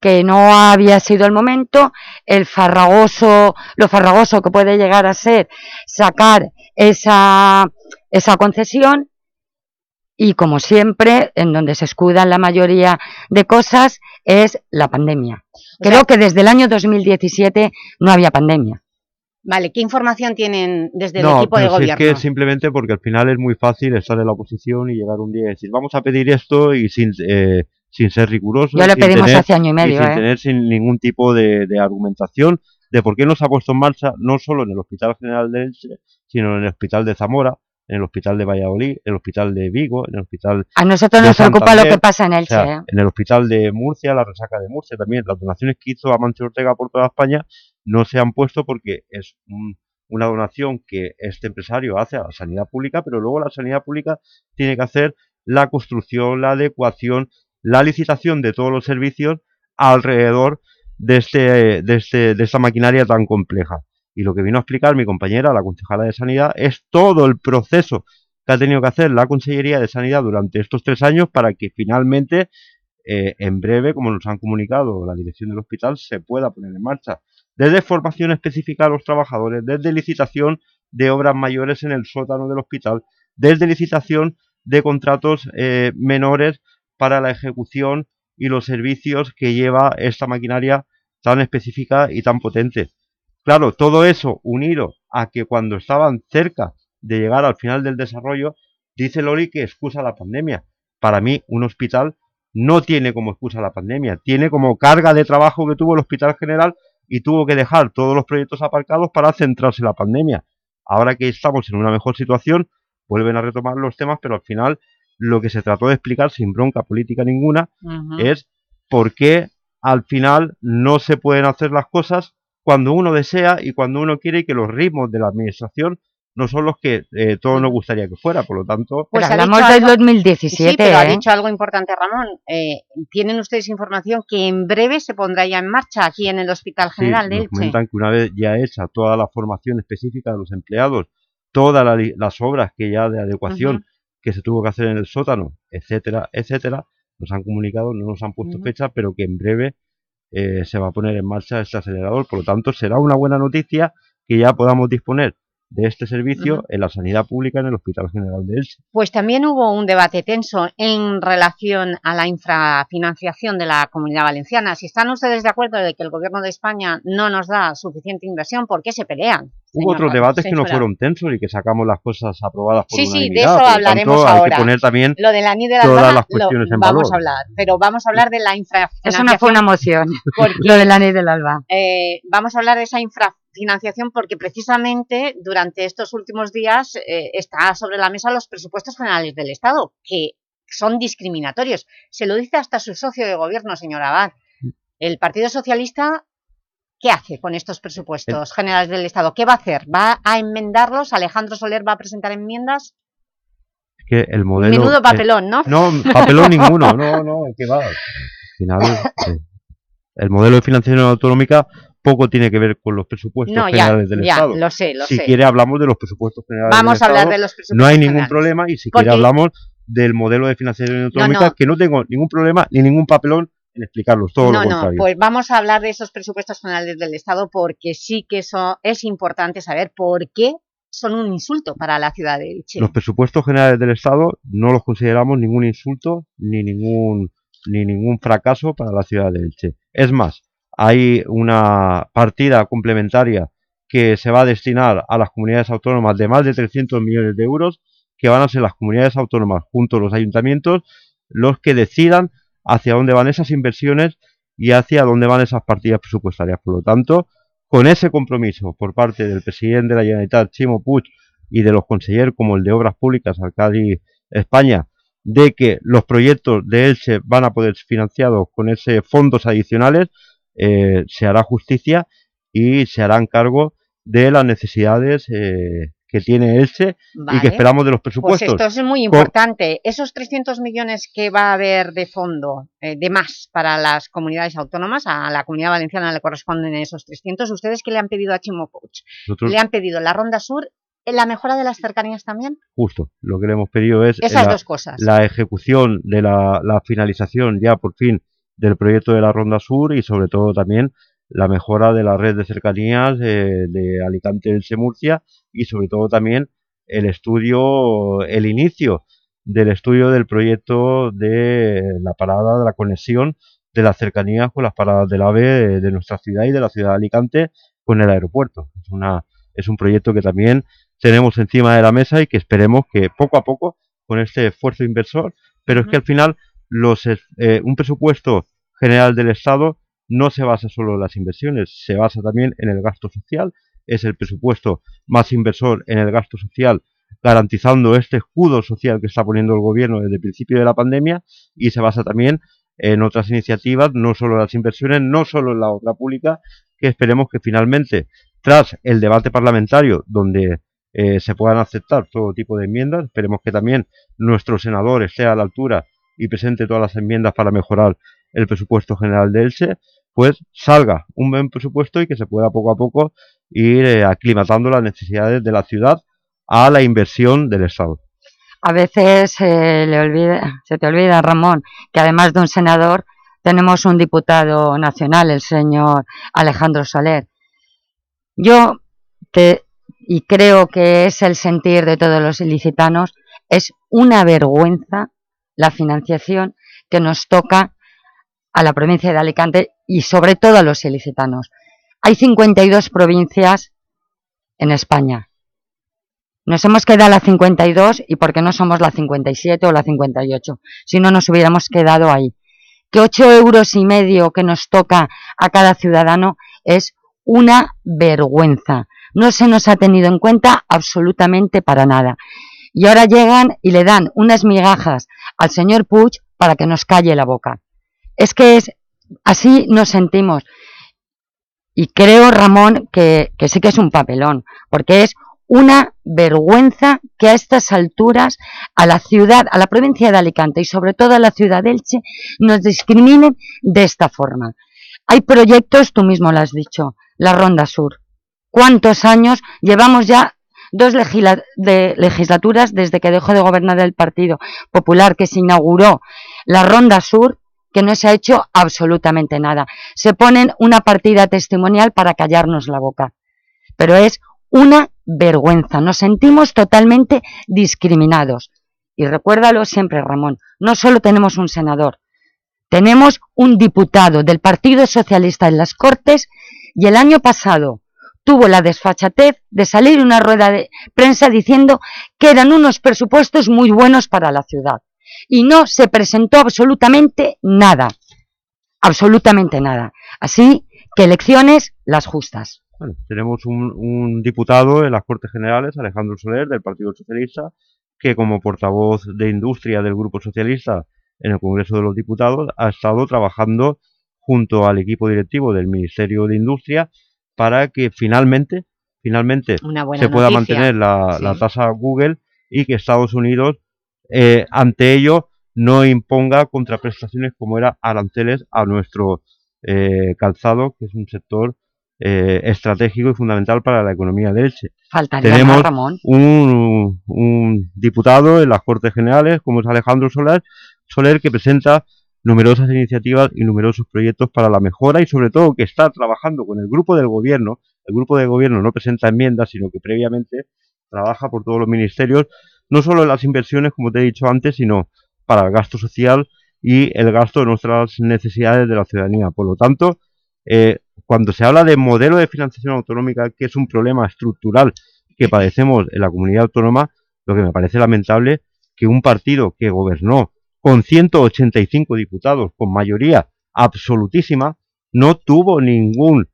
que no había sido el momento, el farragoso, lo farragoso que puede llegar a ser sacar esa, esa concesión y como siempre, en donde se escudan la mayoría de cosas, es la pandemia. Creo que desde el año 2017 no había pandemia. Vale, ¿qué información tienen desde el No, equipo de pero si gobierno? es que simplemente porque al final es muy fácil estar en la oposición y llegar un día y decir vamos a pedir esto y sin, eh, sin ser riguroso. Ya lo pedimos tener- hace año y medio, sin ¿eh? tener sin ningún tipo de, de argumentación de por qué no se ha puesto en marcha, no solo en el Hospital General de Elche, sino en el Hospital de Zamora, en el Hospital de Valladolid, en el Hospital de Vigo, en el Hospital A nosotros de nos preocupa lo que pasa en o Elche, sea, ¿eh? en el Hospital de Murcia, la resaca de Murcia también, las donaciones que hizo Amancio Ortega por toda España no se han puesto porque es un- una donación que este empresario hace a la sanidad pública, pero luego la sanidad pública tiene que hacer la construcción, la adecuación, la licitación de todos los servicios alrededor de, este, de, este, de esta maquinaria tan compleja. Y lo que vino a explicar mi compañera, la concejala de Sanidad, es todo el proceso que ha tenido que hacer la Consellería de Sanidad durante estos tres años para que finalmente, eh, en breve, como nos han comunicado la dirección del hospital, se pueda poner en marcha. Desde formación específica a los trabajadores, desde licitación de obras mayores en el sótano del hospital, desde licitación de contratos eh, menores para la ejecución y los servicios que lleva esta maquinaria tan específica y tan potente. Claro, todo eso unido a que cuando estaban cerca de llegar al final del desarrollo, dice Loli que excusa la pandemia. Para mí, un hospital no tiene como excusa la pandemia, tiene como carga de trabajo que tuvo el Hospital General y tuvo que dejar todos los proyectos aparcados para centrarse en la pandemia. Ahora que estamos en una mejor situación, vuelven a retomar los temas, pero al final lo que se trató de explicar sin bronca política ninguna es por qué al final no se pueden hacer las cosas cuando uno desea y cuando uno quiere y que los ritmos de la administración no son los que eh, todos nos gustaría que fuera, por lo tanto... Pues dicho hablamos del algo- 2017, Sí, pero ha ¿eh? dicho algo importante Ramón. Eh, ¿Tienen ustedes información que en breve se pondrá ya en marcha aquí en el Hospital Sí, General de nos Elche? comentan que una vez ya hecha toda la formación específica de los empleados, todas la las obras que ya de adecuación. Que se tuvo que hacer en el sótano, etcétera, etcétera, nos han comunicado, no nos han puesto fecha, pero que en breve eh, se va a poner en marcha este acelerador. Por lo tanto, será una buena noticia que ya podamos disponer de este servicio en la sanidad pública en el Hospital General de Elche. Pues también hubo un debate tenso en relación a la infrafinanciación de la Comunidad Valenciana. Si están ustedes de acuerdo de que el Gobierno de España no nos da suficiente inversión, ¿por qué se pelean? Hubo otros debates que no fueron tensos y que sacamos las cosas aprobadas por Sí, sí, de eso Por lo hablaremos tanto, hay ahora. que poner también Lo de la NI de la todas las lo cuestiones en vamos valor. a hablar, pero vamos a hablar de la infrafinanciación. Eso no fue una moción, lo de la ley del Alba. eh, vamos a hablar de esa infrafinanciación porque precisamente durante estos últimos días eh, está sobre la mesa los presupuestos generales del Estado, que son discriminatorios. Se lo dice hasta su socio de gobierno, señor Abad. El Partido Socialista, ¿qué hace con estos presupuestos generales del Estado? ¿Qué va a hacer? ¿Va a enmendarlos? ¿Alejandro Soler va a presentar enmiendas? que el modelo... Menudo eh, papelón, ¿no? No, papelón ninguno, no, no, que va. Al final, eh, el modelo de financiación autonómica poco tiene que ver con los presupuestos No, ya, generales del ya, Estado. lo sé, lo si sé. quiere hablamos de los presupuestos generales Vamos del a hablar Estado, de los No hay presupuestos ningún generales. problema y si quiere hablamos del modelo de financiación autonómica no. que no tengo ningún problema ni ningún papelón explicarlos, todo no, lo no, pues vamos a hablar de esos presupuestos generales del Estado porque sí que eso es importante saber por qué son un insulto para la ciudad de Elche. Los presupuestos generales del Estado no los consideramos ningún insulto ni ningún ni ningún fracaso para la ciudad de Elche. Es más, hay una partida complementaria que se va a destinar a las comunidades autónomas de más de 300 millones de euros, que van a ser las comunidades autónomas junto a los ayuntamientos los que decidan hacia dónde van esas inversiones y hacia dónde van esas partidas presupuestarias. Por lo tanto, con ese compromiso por parte del presidente de la Generalitat, Chimo Puig, y de los consejeros como el de Obras Públicas, Arcadi España, de que los proyectos de Elche van a poder ser financiados con ese fondos adicionales, eh, se hará justicia y se harán cargo de las necesidades eh, que tiene Elche y Vale. que esperamos de los Pues presupuestos. esto es muy Con- importante. Esos 300 millones que va a haber de fondo, eh, de más para las comunidades autónomas, a la Comunidad Valenciana le corresponden esos 300. ¿Ustedes qué le han pedido a Chimo Puig? Nosotros- ¿Le han pedido la Ronda Sur, eh, la mejora de las cercanías también? Justo, lo que le hemos pedido es Esas la, dos cosas. la ejecución de la, la finalización ya por fin del proyecto de la Ronda Sur y sobre todo también la mejora de la red de cercanías eh, de Alicante Elche Murcia y sobre todo también el estudio, el inicio del estudio del proyecto de la parada, de la conexión de las cercanías con las paradas del AVE de, de nuestra ciudad y de la ciudad de Alicante con el aeropuerto. Es, una, es un proyecto que también tenemos encima de la mesa y que esperemos que poco a poco, con este esfuerzo inversor, pero es que al final los, es- eh, un presupuesto general del Estado no se basa solo en las inversiones, se basa también en el gasto social, es el presupuesto más inversor en el gasto social, garantizando este escudo social que está poniendo el gobierno desde el principio de la pandemia y se basa también en otras iniciativas, no solo en las inversiones, no solo en la obra pública, que esperemos que finalmente, tras el debate parlamentario, donde eh, se puedan aceptar todo tipo de enmiendas, esperemos que también nuestro senador esté a la altura y presente todas las enmiendas para mejorar el presupuesto general de Elche, pues salga un buen presupuesto y que se pueda poco a poco ir eh, aclimatando las necesidades de la ciudad a la inversión del Estado. A veces eh, le olvida, se te olvida, Ramón, que además de un senador tenemos un diputado nacional, el señor Alejandro Soler. Yo, y creo que es el sentir de todos los ilicitanos, es una vergüenza la financiación que nos toca a la provincia de Alicante y sobre todo a los ilicitanos. Hay 52 provincias en España. Nos hemos quedado la 52 y porque no somos la 57 o la 58, si no nos hubiéramos quedado ahí. Que 8 euros y medio que nos toca a cada ciudadano es una vergüenza. No se nos ha tenido en cuenta absolutamente para nada. Y ahora llegan y le dan unas migajas al señor Puig para que nos calle la boca. Es que es así nos sentimos. Y creo, Ramón, que, que sí que es un papelón, porque es una vergüenza que a estas alturas a la ciudad, a la provincia de Alicante y sobre todo a la ciudad de Elche nos discriminen de esta forma. Hay proyectos, tú mismo lo has dicho, la Ronda Sur. ¿Cuántos años llevamos ya dos de legislaturas desde que dejó de gobernar el Partido Popular, que se inauguró la Ronda Sur, que no se ha hecho absolutamente nada. Se ponen una partida testimonial para callarnos la boca. Pero es una vergüenza. Nos sentimos totalmente discriminados. Y recuérdalo siempre, Ramón, no solo tenemos un senador, tenemos un diputado del Partido Socialista en las Cortes y el año pasado tuvo la desfachatez de salir una rueda de prensa diciendo que eran unos presupuestos muy buenos para la ciudad. Y no se presentó absolutamente nada. Absolutamente nada. Así que elecciones las justas. Bueno, tenemos un, un diputado en las Cortes Generales, Alejandro Soler, del Partido Socialista, que como portavoz de industria del Grupo Socialista en el Congreso de los Diputados ha estado trabajando junto al equipo directivo del Ministerio de Industria para que finalmente, finalmente se pueda noticia. mantener la, Sí. la tasa Google y que Estados Unidos eh, ante ello no imponga contraprestaciones como era aranceles a nuestro eh, calzado, que es un sector eh, estratégico y fundamental para la economía de Elche. Faltaría Tenemos más, Ramón. un, un diputado en las Cortes Generales, como es Alejandro Soler, Soler, que presenta numerosas iniciativas y numerosos proyectos para la mejora y sobre todo que está trabajando con el grupo del gobierno. El grupo de gobierno no presenta enmiendas, sino que previamente trabaja por todos los ministerios, no solo en las inversiones, como te he dicho antes, sino para el gasto social y el gasto de nuestras necesidades de la ciudadanía. Por lo tanto, eh, cuando se habla de modelo de financiación autonómica, que es un problema estructural que padecemos en la comunidad autónoma, lo que me parece lamentable que un partido que gobernó con 185 diputados, con mayoría absolutísima, no tuvo ninguna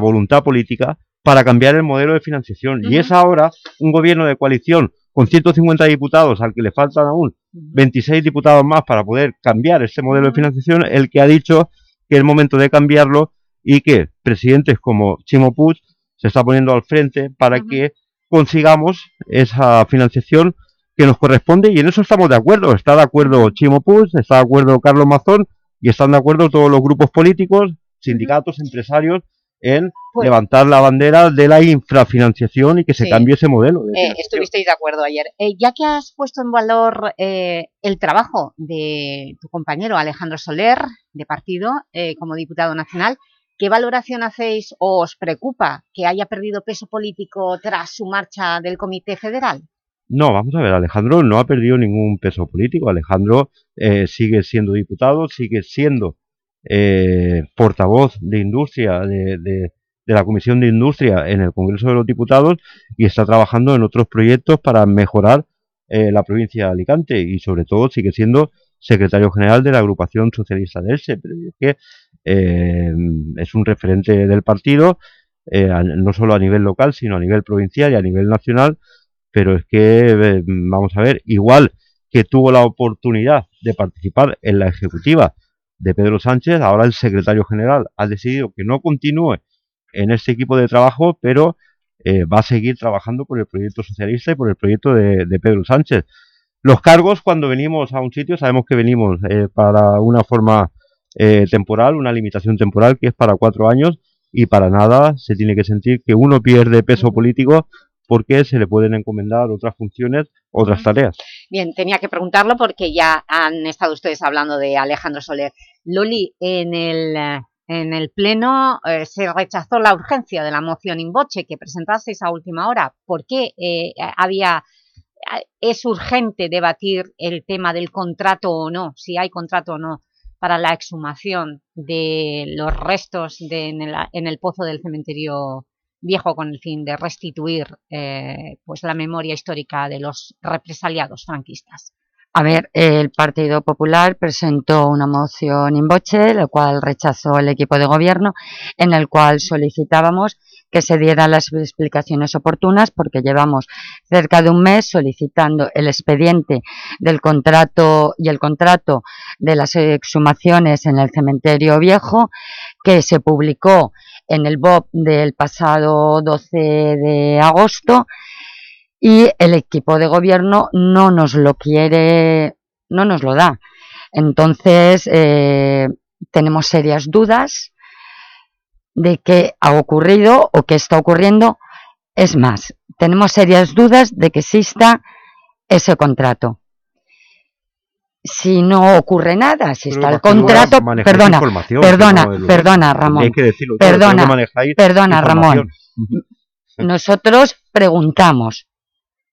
voluntad política para cambiar el modelo de financiación. Y es ahora un gobierno de coalición con 150 diputados, al que le faltan aún 26 diputados más para poder cambiar este modelo de financiación, el que ha dicho que es momento de cambiarlo y que presidentes como Chimo Puig se está poniendo al frente para que consigamos esa financiación que nos corresponde y en eso estamos de acuerdo. Está de acuerdo Chimo Puig, está de acuerdo Carlos Mazón y están de acuerdo todos los grupos políticos, sindicatos, empresarios, en Pues- levantar la bandera de la infrafinanciación y que se Sí. cambie ese modelo. de Eh, estuvisteis de acuerdo ayer. Eh, ya que has puesto en valor eh, el trabajo de tu compañero Alejandro Soler, de partido, eh, como diputado nacional, ¿qué valoración hacéis o os preocupa que haya perdido peso político tras su marcha del Comité Federal? No, vamos a ver, Alejandro no ha perdido ningún peso político. Alejandro sigue siendo diputado, sigue siendo eh, portavoz de industria de, de- la Comisión de Industria en el Congreso de los Diputados y está trabajando en otros proyectos para mejorar eh, la provincia de Alicante y sobre todo sigue siendo secretario general de la agrupación socialista de Elche, pero es que eh, es un referente del partido, eh, no solo a nivel local, sino a nivel provincial y a nivel nacional, pero es que, vamos a ver, igual que tuvo la oportunidad de participar en la ejecutiva de Pedro Sánchez, ahora el secretario general ha decidido que no continúe en este equipo de trabajo, pero eh, va a seguir trabajando por el proyecto socialista y por el proyecto de, Pedro Sánchez. Los cargos, cuando venimos a un sitio, sabemos que venimos eh, para una forma eh, temporal, una limitación temporal que es para cuatro años y para nada se tiene que sentir que uno pierde peso político porque se le pueden encomendar otras funciones, otras tareas. Bien, tenía que preguntarlo porque ya han estado ustedes hablando de Alejandro Soler. Loli, en el, en el Pleno eh, se rechazó la urgencia de la moción in voce que presentasteis a última hora. ¿Por qué eh, había, es urgente debatir el tema del contrato o no, si hay contrato o no, para la exhumación de los restos de, en, el, en el pozo del cementerio viejo con el fin de restituir eh, pues la memoria histórica de los represaliados franquistas. A ver, el Partido Popular presentó una moción in voce, la cual rechazó el equipo de gobierno, en el cual solicitábamos que se dieran las explicaciones oportunas porque llevamos cerca de un mes solicitando el expediente del contrato y el contrato de las exhumaciones en el cementerio viejo que se publicó en el BOP del pasado 12 de agosto y el equipo de gobierno no nos lo quiere, no nos lo da. Entonces, eh, tenemos serias dudas de qué ha ocurrido o qué está ocurriendo. Es más, tenemos serias dudas de que exista ese contrato. Si no ocurre nada, si está el contrato... Perdona, perdona, no perdona, Ramón. Hay que decirlo creo que Perdona, perdona, Ramón. Nosotros preguntamos,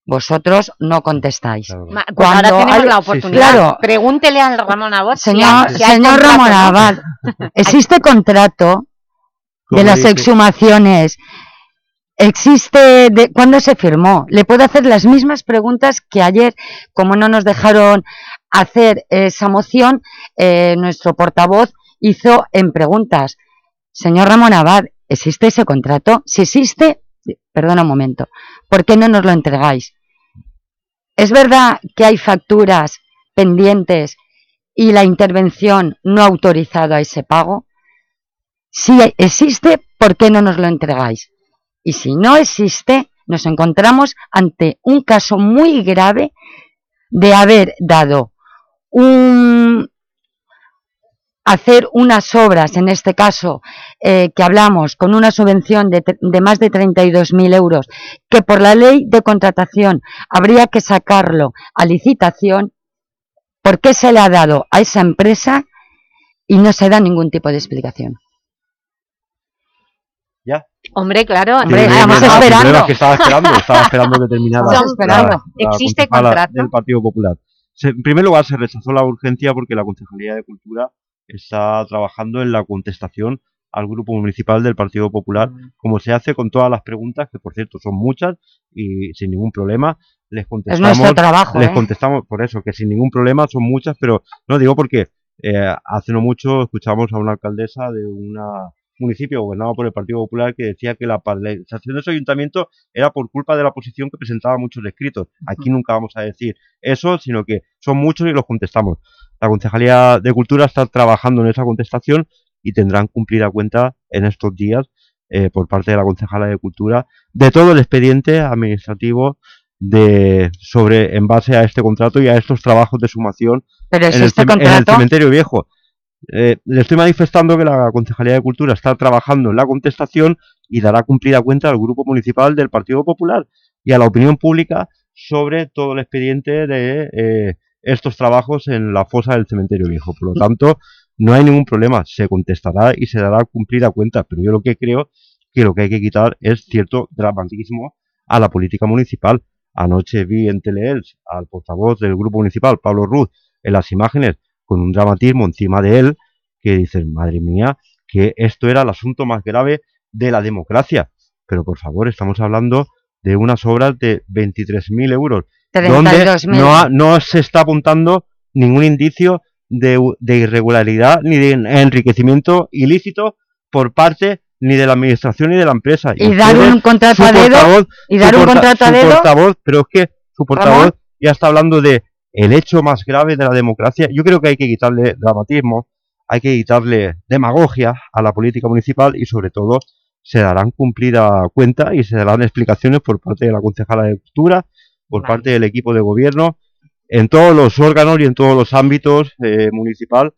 vosotros no contestáis. Pues Cuando ahora tenemos hay- la oportunidad. Claro, Pregúntele al Ramón Abad señor, si señor contrato, Ramón. Abad, ¿existe contrato de las dice- exhumaciones? ¿Existe de cuándo se firmó? Le puedo hacer las mismas preguntas que ayer, como no nos dejaron hacer esa moción, eh, nuestro portavoz hizo en preguntas. Señor Ramón Abad, ¿existe ese contrato? Si existe, perdona un momento, ¿por qué no nos lo entregáis? ¿Es verdad que hay facturas pendientes y la intervención no ha autorizado a ese pago? Si existe, ¿por qué no nos lo entregáis? Y si no existe, nos encontramos ante un caso muy grave de haber dado un hacer unas obras, en este caso, eh, que hablamos con una subvención de, tre- de más de 32.000 euros, que por la ley de contratación habría que sacarlo a licitación, ¿por qué se le ha dado a esa empresa y no se da ningún tipo de explicación? Ya. Hombre, claro, Hombre, Sí, estamos no, no, el esperando. que estaba esperando, estaba esperando que terminara Estamos esperando. la- la ¿Existe contrato? del Partido Popular. Se- en primer lugar, se rechazó la urgencia porque la Concejalía de Cultura está trabajando en la contestación al Grupo Municipal del Partido Popular, como se hace con todas las preguntas, que por cierto son muchas y sin ningún problema, les contestamos. nuestro trabajo, Les ¿eh? contestamos por eso, que sin ningún problema son muchas, pero no digo porque eh, hace no mucho escuchamos a una alcaldesa de un municipio gobernado por el Partido Popular que decía que la paralización de su ayuntamiento era por culpa de la oposición que presentaba muchos escritos. Aquí nunca vamos a decir eso, sino que son muchos y los contestamos. La Concejalía de Cultura está trabajando en esa contestación y tendrán cumplida cuenta en estos días eh, por parte de la Concejala de Cultura de todo el expediente administrativo de sobre en base a este contrato y a estos trabajos de sumación Pero en, el, este en el cementerio viejo. Eh, le estoy manifestando que la Concejalía de Cultura está trabajando en la contestación y dará cumplida cuenta al Grupo Municipal del Partido Popular y a la opinión pública sobre todo el expediente de eh, estos trabajos en la fosa del cementerio viejo. Por lo tanto, no hay ningún problema, se contestará y se dará cumplida cuenta, pero yo lo que creo que lo que hay que quitar es cierto dramatismo a la política municipal. Anoche vi en Teleelch al portavoz del grupo municipal, Pablo Ruz, en las imágenes con un dramatismo encima de él que dicen, madre mía, que esto era el asunto más grave de la democracia. Pero por favor, estamos hablando de unas obras de 23.000 euros, donde 32.000. no, ha- no se está apuntando ningún indicio de, de irregularidad ni de en- enriquecimiento ilícito por parte ni de la administración ni de la empresa. Y dar un contrato a dedo, portavoz- y dar un porta- contrato a dedo. portavoz, pero es que su portavoz ya está hablando de el hecho más grave de la democracia. Yo creo que hay que quitarle dramatismo, hay que quitarle demagogia a la política municipal y sobre todo se darán cumplida cuenta y se darán explicaciones por parte de la concejala de cultura, por parte del equipo de gobierno, en todos los órganos y en todos los ámbitos eh, municipal,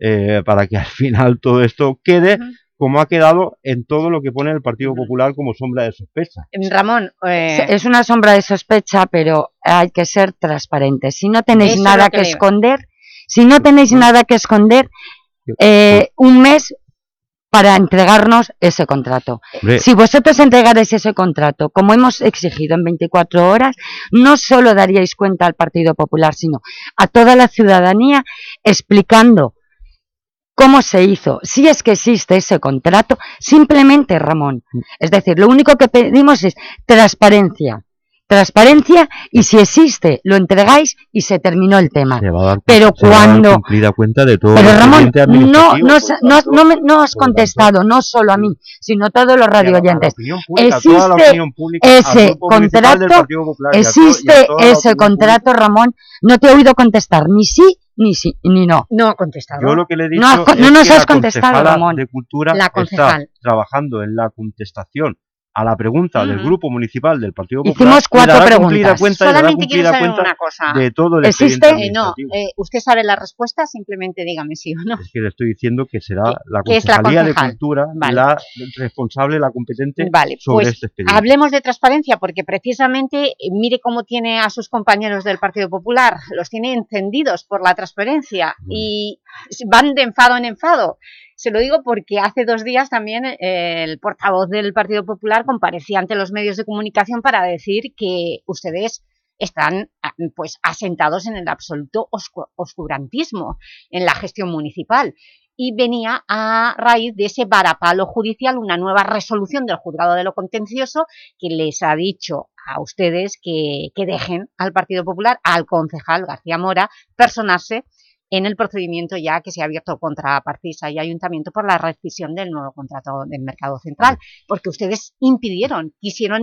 eh, para que al final todo esto quede como ha quedado en todo lo que pone el Partido Popular como sombra de sospecha. Ramón, eh, Es una sombra de sospecha, pero hay que ser transparentes. Si no tenéis Eso nada que esconder, si no tenéis nada que esconder, eh, un mes para entregarnos ese contrato. Hombre. Si vosotros entregarais ese contrato, como hemos exigido en 24 horas, no solo daríais cuenta al Partido Popular, sino a toda la ciudadanía explicando cómo se hizo, si es que existe ese contrato, simplemente, Ramón. Es decir, lo único que pedimos es transparencia. Transparencia y si existe, lo entregáis y se terminó el tema. Se va a dar, Pero se va a dar cuando... cumplida cuenta de todo Pero Ramón, no, no, lo no, no, me- no has contestado, no solo a mí, sino todos los radio oyentes. opinión pública, a toda la Existe ese contrato, a a existe ese contrato, Ramón, no te he oído contestar ni sí ni sí ni no. No ha contestado. Yo lo que le he dicho No es no nos que has la contestado, Ramón. de Cultura La está trabajando en la contestación a la pregunta del grupo municipal del Partido Hicimos Popular y cuatro preguntas. cuenta, Solamente quiero saber una cosa. de todo el ¿Existe? expediente Eh, no, administrativo. eh, ¿usted sabe la respuesta? Simplemente dígame sí o no. Es que le estoy diciendo que será la Concejalía de. Cultura Vale. la responsable, la competente Vale, sobre pues este expediente. hablemos de transparencia porque precisamente eh, mire cómo tiene a sus compañeros del Partido Popular, los tiene encendidos por la transparencia y van de enfado en enfado. Se lo digo porque hace dos días también eh, el portavoz del Partido Popular comparecía ante los medios de comunicación para decir que ustedes están ah, pues asentados en el absoluto oscu- oscurantismo en la gestión municipal. Y venía a raíz de ese varapalo judicial una nueva resolución del juzgado de lo contencioso que les ha dicho a ustedes que, que dejen al Partido Popular, al concejal García Mora, personarse en el procedimiento ya que se ha abierto contra Partisa y Ayuntamiento por la rescisión del nuevo contrato del Mercado Central, porque ustedes impidieron, quisieron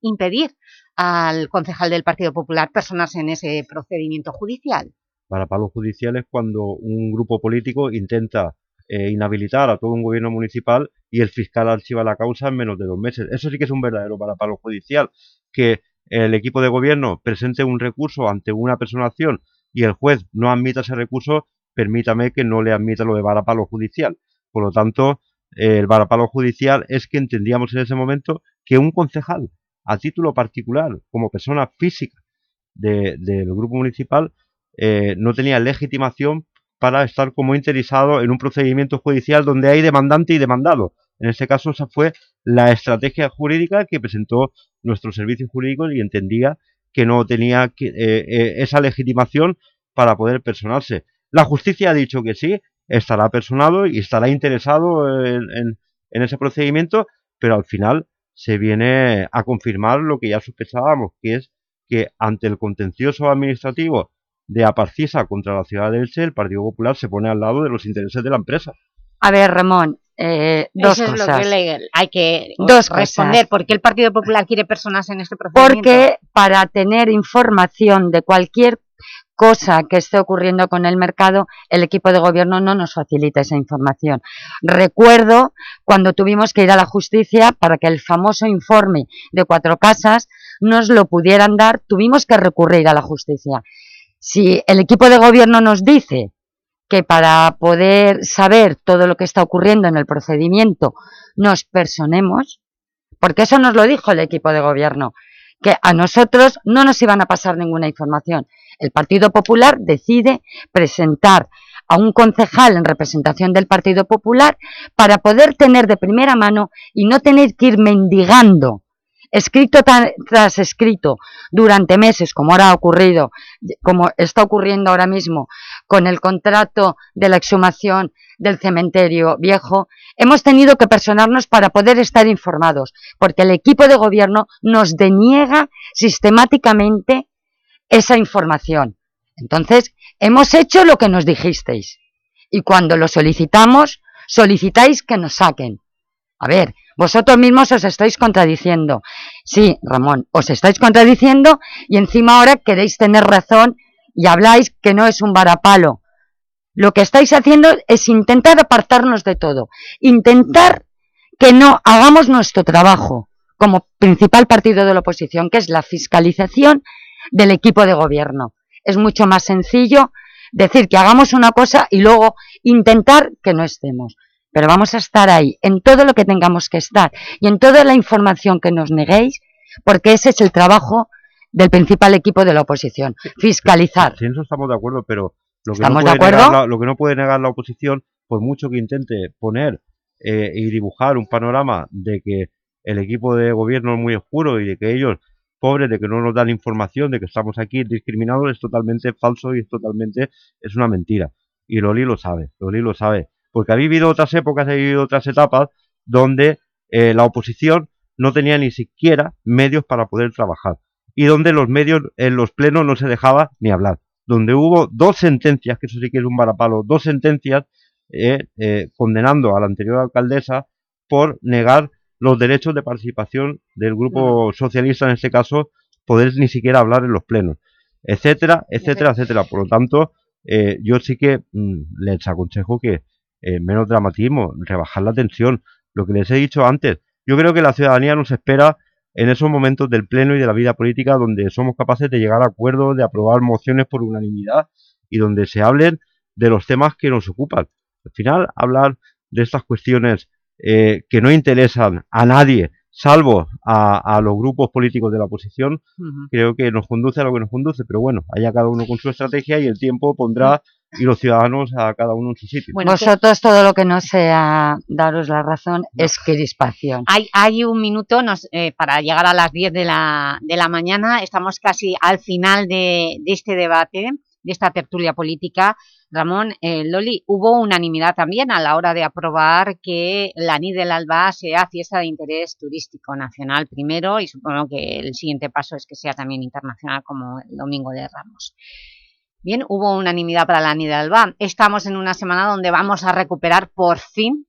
impedir al concejal del Partido Popular personarse en ese procedimiento judicial. para palos judiciales cuando un grupo político intenta eh, inhabilitar a todo un gobierno municipal y el fiscal archiva la causa en menos de dos meses. Eso sí que es un verdadero parapalo judicial, que el equipo de gobierno presente un recurso ante una personación y el juez no admita ese recurso, permítame que no le admita lo de varapalo judicial. Por lo tanto, el varapalo judicial es que entendíamos en ese momento que un concejal, a título particular, como persona física de- del grupo municipal, eh, no tenía legitimación para estar como interesado en un procedimiento judicial donde hay demandante y demandado. En este caso, esa fue la estrategia jurídica que presentó nuestro servicio jurídico y entendía que no tenía eh, eh, esa legitimación para poder personarse. La justicia ha dicho que sí, estará personado y estará interesado en, en- en ese procedimiento, pero al final se viene a confirmar lo que ya sospechábamos, que es que ante el contencioso administrativo de Aparcisa contra la ciudad de Elche, el Partido Popular se pone al lado de los intereses de la empresa. A ver, Ramón, eh, dos Eso es lo cosas. que le- hay que Dos responder. cosas. ¿Por qué el Partido Popular quiere personas en este procedimiento? Porque para tener información de cualquier cosa que esté ocurriendo con el mercado, el equipo de gobierno no nos facilita esa información. Recuerdo cuando tuvimos que ir a la justicia para que el famoso informe de Cuatro Casas nos lo pudieran dar, tuvimos que recurrir a la justicia. Si el equipo de gobierno nos dice que para poder saber todo lo que está ocurriendo en el procedimiento nos personemos, porque eso nos lo dijo el equipo de gobierno, que a nosotros no nos iban a pasar ninguna información. El Partido Popular decide presentar a un concejal en representación del Partido Popular para poder tener de primera mano y no tener que ir mendigando escrito tras escrito durante meses, como ahora ha ocurrido, como está ocurriendo ahora mismo con el contrato de la exhumación del cementerio viejo, hemos tenido que personarnos para poder estar informados, porque el equipo de gobierno nos deniega sistemáticamente esa información. Entonces, hemos hecho lo que nos dijisteis, y cuando lo solicitamos, solicitáis que nos saquen. A ver, vosotros mismos os estáis contradiciendo. Sí, Ramón, os estáis contradiciendo y encima ahora queréis tener razón y habláis que no es un varapalo. Lo que estáis haciendo es intentar apartarnos de todo, intentar que no hagamos nuestro trabajo como principal partido de la oposición, que es la fiscalización del equipo de gobierno. Es mucho más sencillo decir que hagamos una cosa y luego intentar que no estemos. Pero vamos a estar ahí, en todo lo que tengamos que estar y en toda la información que nos neguéis, porque ese es el trabajo del principal equipo de la oposición, fiscalizar. Sí, en eso estamos de acuerdo, pero lo que, ¿Estamos no de puede negar acuerdo? la, lo que no puede negar la oposición, por mucho que intente poner eh, y dibujar un panorama de que el equipo de gobierno es muy oscuro y de que ellos, pobres, de que no nos dan información, de que estamos aquí discriminados, es totalmente falso y es totalmente, es una mentira. Y Loli lo sabe, Loli lo sabe. Porque ha vivido otras épocas, ha vivido otras etapas donde eh, la oposición no tenía ni siquiera medios para poder trabajar y donde los medios en los plenos no se dejaba ni hablar, donde hubo dos sentencias, que eso sí que es un varapalo, dos sentencias eh, eh, condenando a la anterior alcaldesa por negar los derechos de participación del grupo socialista, en este caso, poder ni siquiera hablar en los plenos, etcétera, etcétera, etcétera. Por lo tanto, eh, yo sí que mm, les aconsejo que eh, menos dramatismo, rebajar la tensión, lo que les he dicho antes. Yo creo que la ciudadanía nos espera en esos momentos del pleno y de la vida política donde somos capaces de llegar a acuerdos, de aprobar mociones por unanimidad y donde se hablen de los temas que nos ocupan. Al final, hablar de estas cuestiones eh, que no interesan a nadie, salvo a, a los grupos políticos de la oposición, creo que nos conduce a lo que nos conduce, pero bueno, allá cada uno con su estrategia y el tiempo pondrá y los ciudadanos a cada uno en su sitio. Vosotros todo lo que no sea daros la razón es crispación. Hay, hay un minuto nos- eh, para llegar a las 10 de la, de la mañana. Estamos casi al final de, de este debate, de esta tertulia política. Ramón, eh, Loli, hubo unanimidad también a la hora de aprobar que la NID del Alba sea fiesta de interés turístico nacional primero y supongo que el siguiente paso es que sea también internacional como el Domingo de Ramos. Bien, hubo unanimidad para la NID del Alba. Estamos en una semana donde vamos a recuperar por fin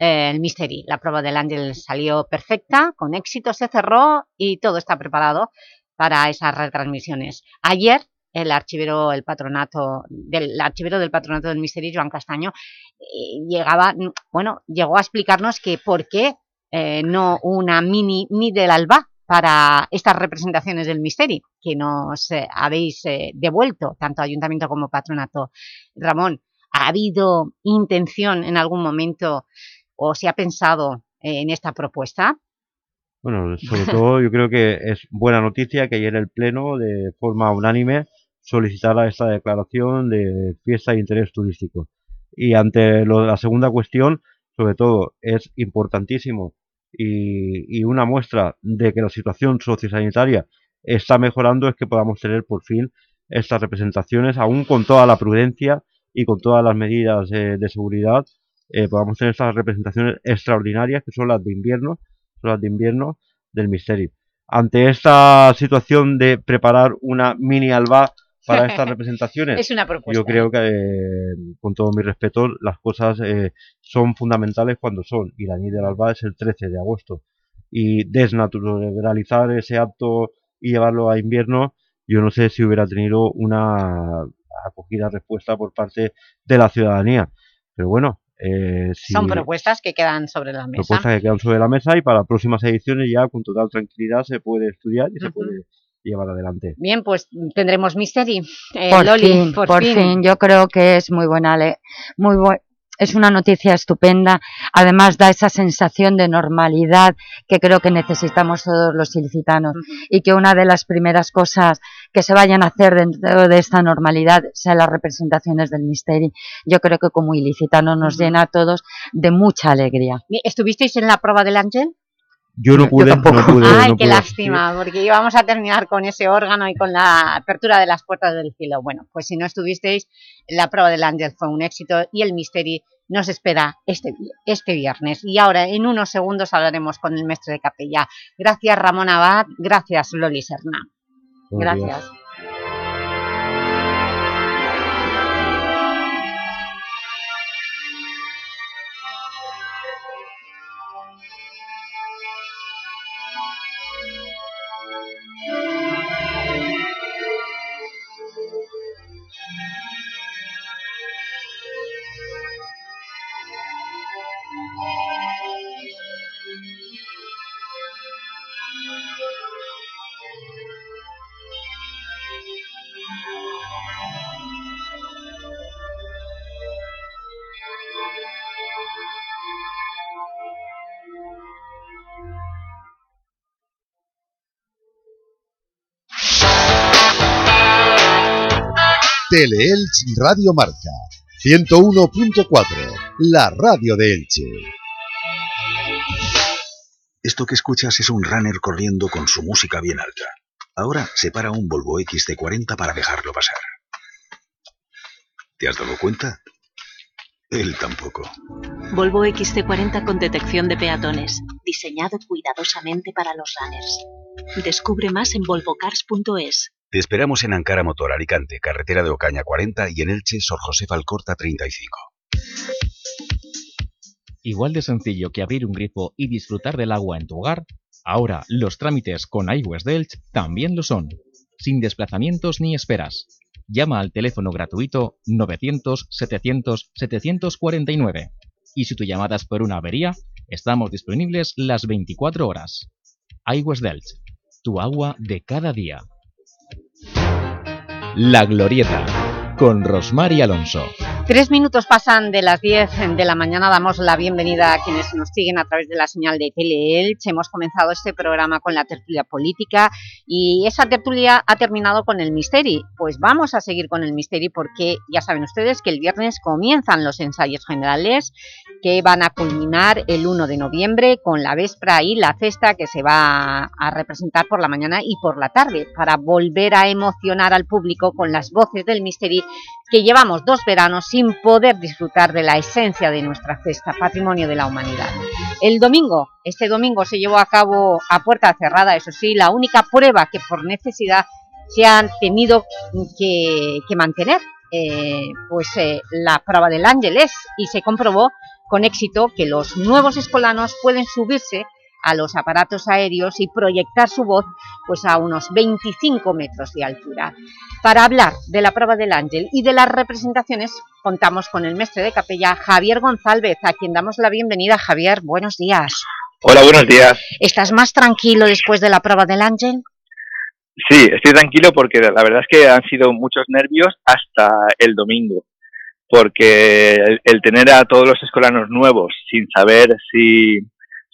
eh, el Mystery. La prueba del Ángel salió perfecta, con éxito se cerró y todo está preparado para esas retransmisiones. Ayer el archivero, el patronato del el archivero del patronato del Mystery, Joan Castaño, eh, llegaba, mm, bueno, llegó a explicarnos que por qué eh, no una mini ni del alba para estas representaciones del Mystery que nos eh, habéis eh, devuelto, tanto Ayuntamiento como Patronato. Ramón, ¿ha habido intención en algún momento o se ha pensado eh, en esta propuesta? Bueno, sobre todo yo creo que es buena noticia que ayer el Pleno, de forma unánime, solicitara esta declaración de fiesta de interés turístico. Y ante lo la segunda cuestión, sobre todo, es importantísimo y, y una muestra de que la situación sociosanitaria está mejorando es que podamos tener por fin estas representaciones, aún con toda la prudencia y con todas las medidas eh, de seguridad, eh, podamos tener estas representaciones extraordinarias que son las de invierno, son las de invierno del misterio. Ante esta situación de preparar una mini alba para estas representaciones, Es una propuesta. yo creo que, eh, con todo mi respeto, las cosas eh, son fundamentales cuando son, y la Nit del Alba es el 13 de agosto. Y desnaturalizar ese acto y llevarlo a invierno, yo no sé si hubiera tenido una acogida respuesta por parte de la ciudadanía. Pero bueno, eh, si Son propuestas que quedan sobre la mesa. propuestas que quedan sobre la mesa y para próximas ediciones ya con total tranquilidad se puede estudiar y se puede llevar adelante. Bien, pues tendremos Mystery. Eh, por Loli, fin, por, por, fin. Yo creo que es muy buena, muy bu- es una noticia estupenda. Además da esa sensación de normalidad que creo que necesitamos todos los ilicitanos y que una de las primeras cosas que se vayan a hacer dentro de esta normalidad sean las representaciones del Misteri. Yo creo que como ilicitanos nos llena a todos de mucha alegría. ¿Estuvisteis en la prueba del Ángel? Yo no pude, no pude, Ay, no qué pude lástima, porque íbamos a terminar con ese órgano y con la apertura de las puertas del cielo. Bueno, pues si no estuvisteis, la prueba del Ángel fue un éxito y el Misteri nos espera este, este viernes. Y ahora, en unos segundos, hablaremos con el maestro de capella. Gracias, Ramón Abad. Gracias, Loli Serna. Gracias. Teleelch Radio Marca 101.4, la radio de Elche. Esto que escuchas es un runner corriendo con su música bien alta. Ahora se para un Volvo XC40 para dejarlo pasar. ¿Te has dado cuenta? Él tampoco. Volvo XC40 con detección de peatones, diseñado cuidadosamente para los runners. Descubre más en volvocars.es. Te esperamos en Ankara Motor Alicante, carretera de Ocaña 40 y en Elche, Sor José Alcorta 35. Igual de sencillo que abrir un grifo y disfrutar del agua en tu hogar, ahora los trámites con iWest Delch también lo son, sin desplazamientos ni esperas. Llama al teléfono gratuito 900-700-749 y si tu llamada es por una avería, estamos disponibles las 24 horas. iWest Delch, tu agua de cada día. La Glorieta, con Rosmar y Alonso. Tres minutos pasan de las 10 de la mañana, damos la bienvenida a quienes nos siguen a través de la señal de Teleelch. Hemos comenzado este programa con la tertulia política y esa tertulia ha terminado con el Misteri. Pues vamos a seguir con el Misteri porque ya saben ustedes que el viernes comienzan los ensayos generales que van a culminar el 1 de noviembre con la Vespra y la Cesta que se va a representar por la mañana y por la tarde para volver a emocionar al público con las voces del Misteri que llevamos dos veranos sin poder disfrutar de la esencia de nuestra festa, patrimonio de la humanidad. El domingo, este domingo se llevó a cabo a puerta cerrada, eso sí, la única prueba que por necesidad se han tenido que, que mantener, eh, pues eh, la prueba del Ángeles, y se comprobó con éxito que los nuevos escolanos pueden subirse a los aparatos aéreos y proyectar su voz pues a unos 25 metros de altura. Para hablar de la prueba del Ángel y de las representaciones contamos con el mestre de capella Javier González, a quien damos la bienvenida. Javier, buenos días. Hola, buenos días. ¿Estás más tranquilo después de la prueba del Ángel? Sí, estoy tranquilo porque la verdad es que han sido muchos nervios hasta el domingo, porque el, el tener a todos los escolanos nuevos sin saber si,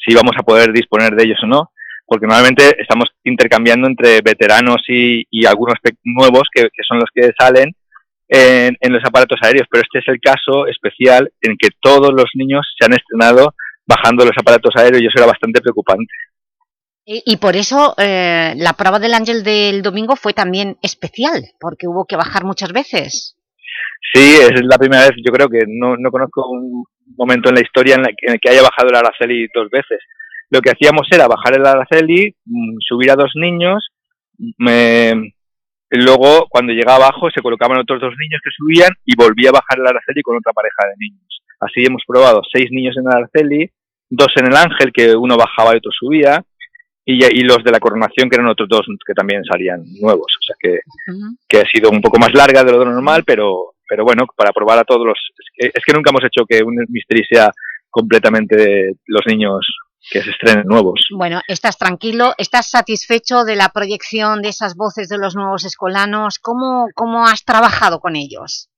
si vamos a poder disponer de ellos o no, porque normalmente estamos intercambiando entre veteranos y, y algunos nuevos que, que son los que salen en, en los aparatos aéreos, pero este es el caso especial en que todos los niños se han estrenado bajando los aparatos aéreos y eso era bastante preocupante. Y, y por eso eh, la prueba del ángel del domingo fue también especial, porque hubo que bajar muchas veces. Sí, es la primera vez, yo creo que no, no conozco un momento en la historia en, la que, en el que haya bajado el Araceli dos veces. Lo que hacíamos era bajar el Araceli, mm, subir a dos niños, me- luego cuando llegaba abajo se colocaban otros dos niños que subían y volvía a bajar el Araceli con otra pareja de niños. Así hemos probado seis niños en el Araceli, dos en el Ángel, que uno bajaba y otro subía, y, y los de la coronación, que eran otros dos que también salían nuevos. O sea que, que ha sido un poco más larga de lo normal, pero, pero bueno, para probar a todos los... Es que, es que nunca hemos hecho que un Mystery sea completamente de los niños que se estrenen nuevos. Bueno, ¿estás tranquilo? ¿Estás satisfecho de la proyección de esas voces de los nuevos escolanos? ¿Cómo, cómo has trabajado con ellos?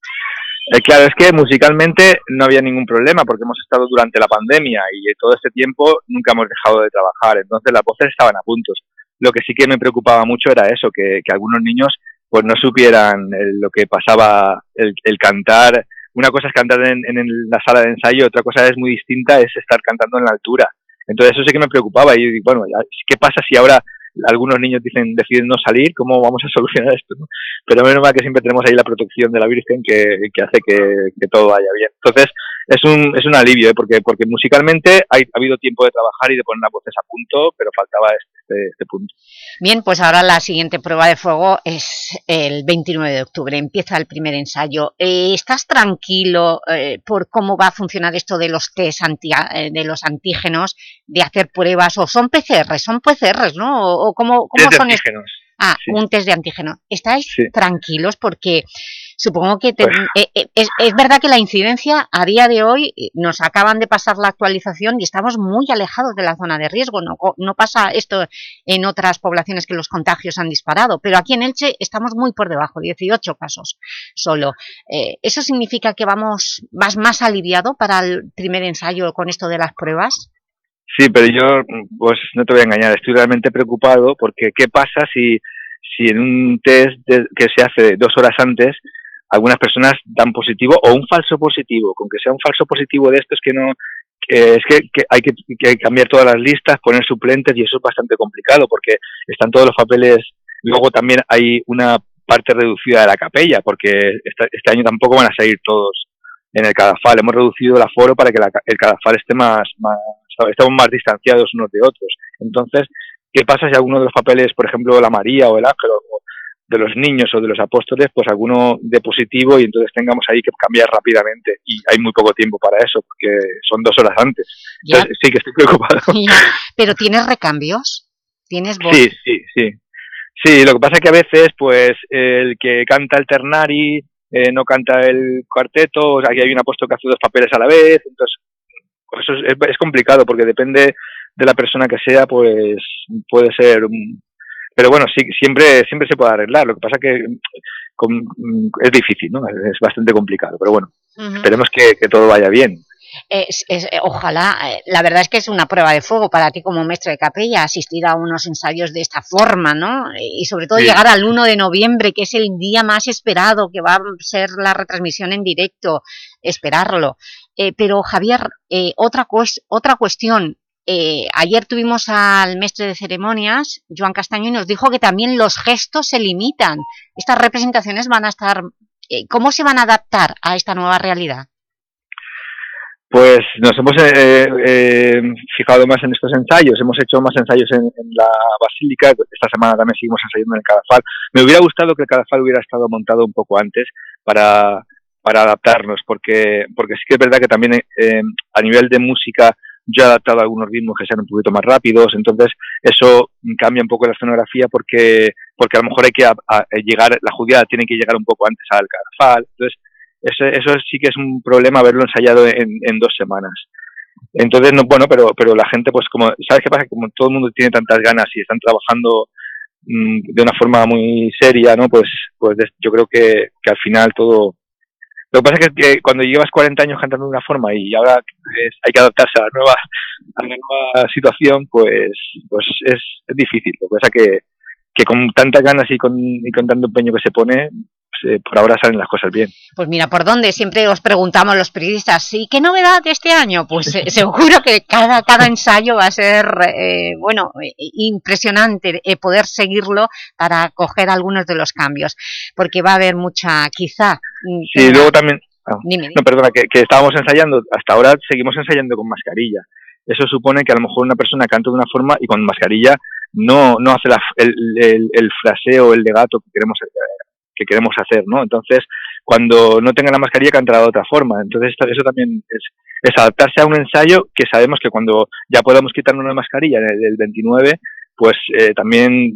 Eh, claro, es que musicalmente no había ningún problema porque hemos estado durante la pandemia y todo este tiempo nunca hemos dejado de trabajar, entonces las voces estaban a puntos. Lo que sí que me preocupaba mucho era eso, que, que algunos niños pues no supieran eh, lo que pasaba, el, el cantar. Una cosa es cantar en, en la sala de ensayo, otra cosa es muy distinta, es estar cantando en la altura. Entonces eso sí que me preocupaba y bueno, ¿qué pasa si ahora algunos niños dicen deciden no salir? ¿Cómo vamos a solucionar esto? no? Pero menos mal que siempre tenemos ahí la protección de la Virgen que, que hace que, que todo vaya bien. Entonces es un, es un alivio, ¿eh? porque, porque musicalmente hay, ha habido tiempo de trabajar y de poner las voces a punto, pero faltaba este, este, este punto. Bien, pues ahora la siguiente prueba de fuego es el 29 de octubre, empieza el primer ensayo. Eh, ¿Estás tranquilo eh, por cómo va a funcionar esto de los test anti- eh, de los antígenos, de hacer pruebas, o son PCR, son PCR, ¿no? ¿O, o cómo, cómo Test de son est- antígenos. Ah, Sí. un test de antígeno. ¿Estáis Sí. tranquilos? Porque supongo que te- Pues- eh, eh, es, es verdad que la incidencia a día de hoy eh, nos acaban de pasar la actualización y estamos muy alejados de la zona de riesgo. No, no pasa esto en otras poblaciones que los contagios han disparado, pero aquí en Elche estamos muy por debajo, 18 casos solo. Eh, ¿Eso significa que vamos vas más aliviado para el primer ensayo con esto de las pruebas? Sí, pero yo, pues no te voy a engañar, estoy realmente preocupado porque ¿qué pasa si, si en un test de- que se hace dos horas antes algunas personas dan positivo o un falso positivo? Con que sea un falso positivo de estos que no... que es que, que hay que, que cambiar todas las listas, poner suplentes y eso es bastante complicado porque están todos los papeles... Luego también hay una parte reducida de la capella porque esta- este año tampoco van a salir todos en el cadafal. Hemos reducido el aforo para que la el cadafal esté más, más, estamos más distanciados unos de otros. Entonces, ¿qué pasa si alguno de los papeles, por ejemplo, la María o el Ángel o de los niños o de los apóstoles, pues alguno de positivo y entonces tengamos ahí que cambiar rápidamente y hay muy poco tiempo para eso porque son dos horas antes. Ya. Entonces, sí que estoy preocupado. Ya, ¿Pero tienes recambios? ¿Tienes voz? Sí, sí, sí. Sí, lo que pasa es que a veces, pues, el que canta el ternari eh, no canta el cuarteto, o sea, aquí hay un apóstol que hace dos papeles a la vez, entonces, eso es, es complicado porque depende de la persona que sea, pues, puede ser Pero bueno, sí, siempre, siempre se puede arreglar, lo que pasa que con- es difícil, ¿no? Es bastante complicado, pero bueno, esperemos que, que todo vaya bien. Es- es- eh, ojalá, eh, la verdad es que es una prueba de fuego para ti como maestro de capella asistir a unos ensayos de esta forma, ¿no? Y sobre todo Sí. llegar al 1 de noviembre, que es el día más esperado, que va a ser la retransmisión en directo, esperarlo. Eh, pero Javier, eh, otra, cues- otra cuestión, eh, ayer tuvimos al maestre de ceremonias, Joan Castaño, y nos dijo que también los gestos se limitan. Estas representaciones van a estar... eh, ¿Cómo se van a adaptar a esta nueva realidad? Pues nos hemos eh, fijado más en estos ensayos, hemos hecho más ensayos en, en la Basílica, esta semana también seguimos ensayando en el Cadafal. Me hubiera gustado que el Cadafal hubiera estado montado un poco antes para, para adaptarnos, porque, porque sí que es verdad que también eh, a nivel de música yo he adaptado algunos ritmos que sean un poquito más rápidos, entonces eso cambia un poco la escenografía porque, porque a lo mejor hay que a- a- llegar, la judía tiene que llegar un poco antes al Cadafal, entonces eso, eso sí que es un problema haberlo ensayado en, en dos semanas. Entonces, no, bueno, pero, pero la gente, pues como, ¿sabes qué pasa? Como todo el mundo tiene tantas ganas y están trabajando mm, de una forma muy seria, ¿no? Pues, pues yo creo que, que al final todo... Lo que pasa es que, que cuando llevas 40 años cantando de una forma y ahora hay que adaptarse a la nueva, a la nueva situación, pues, pues es, es difícil. Lo que pasa que, que con tantas ganas y con, y con tanto empeño que se pone, eh, por ahora salen las cosas bien. Pues mira, ¿por dónde? Siempre os preguntamos los periodistas, ¿y qué novedad de este año? Pues eh, seguro que cada, cada ensayo va a ser, eh, bueno, eh, impresionante eh, poder seguirlo para coger algunos de los cambios, porque va a haber mucha, quizá... mm, Sí, tenga- luego también... ah, Dime, No, perdona, que, que estábamos ensayando, hasta ahora seguimos ensayando con mascarilla. Eso supone que a lo mejor una persona canta de una forma y con mascarilla no, no hace la- el, el, el fraseo, el legato que queremos, eh, que queremos hacer, ¿no? Entonces, cuando no tenga la mascarilla cantará de otra forma. Entonces, eso también es, es adaptarse a un ensayo que sabemos que cuando ya podamos quitarnos la mascarilla en el, el 29, pues eh, también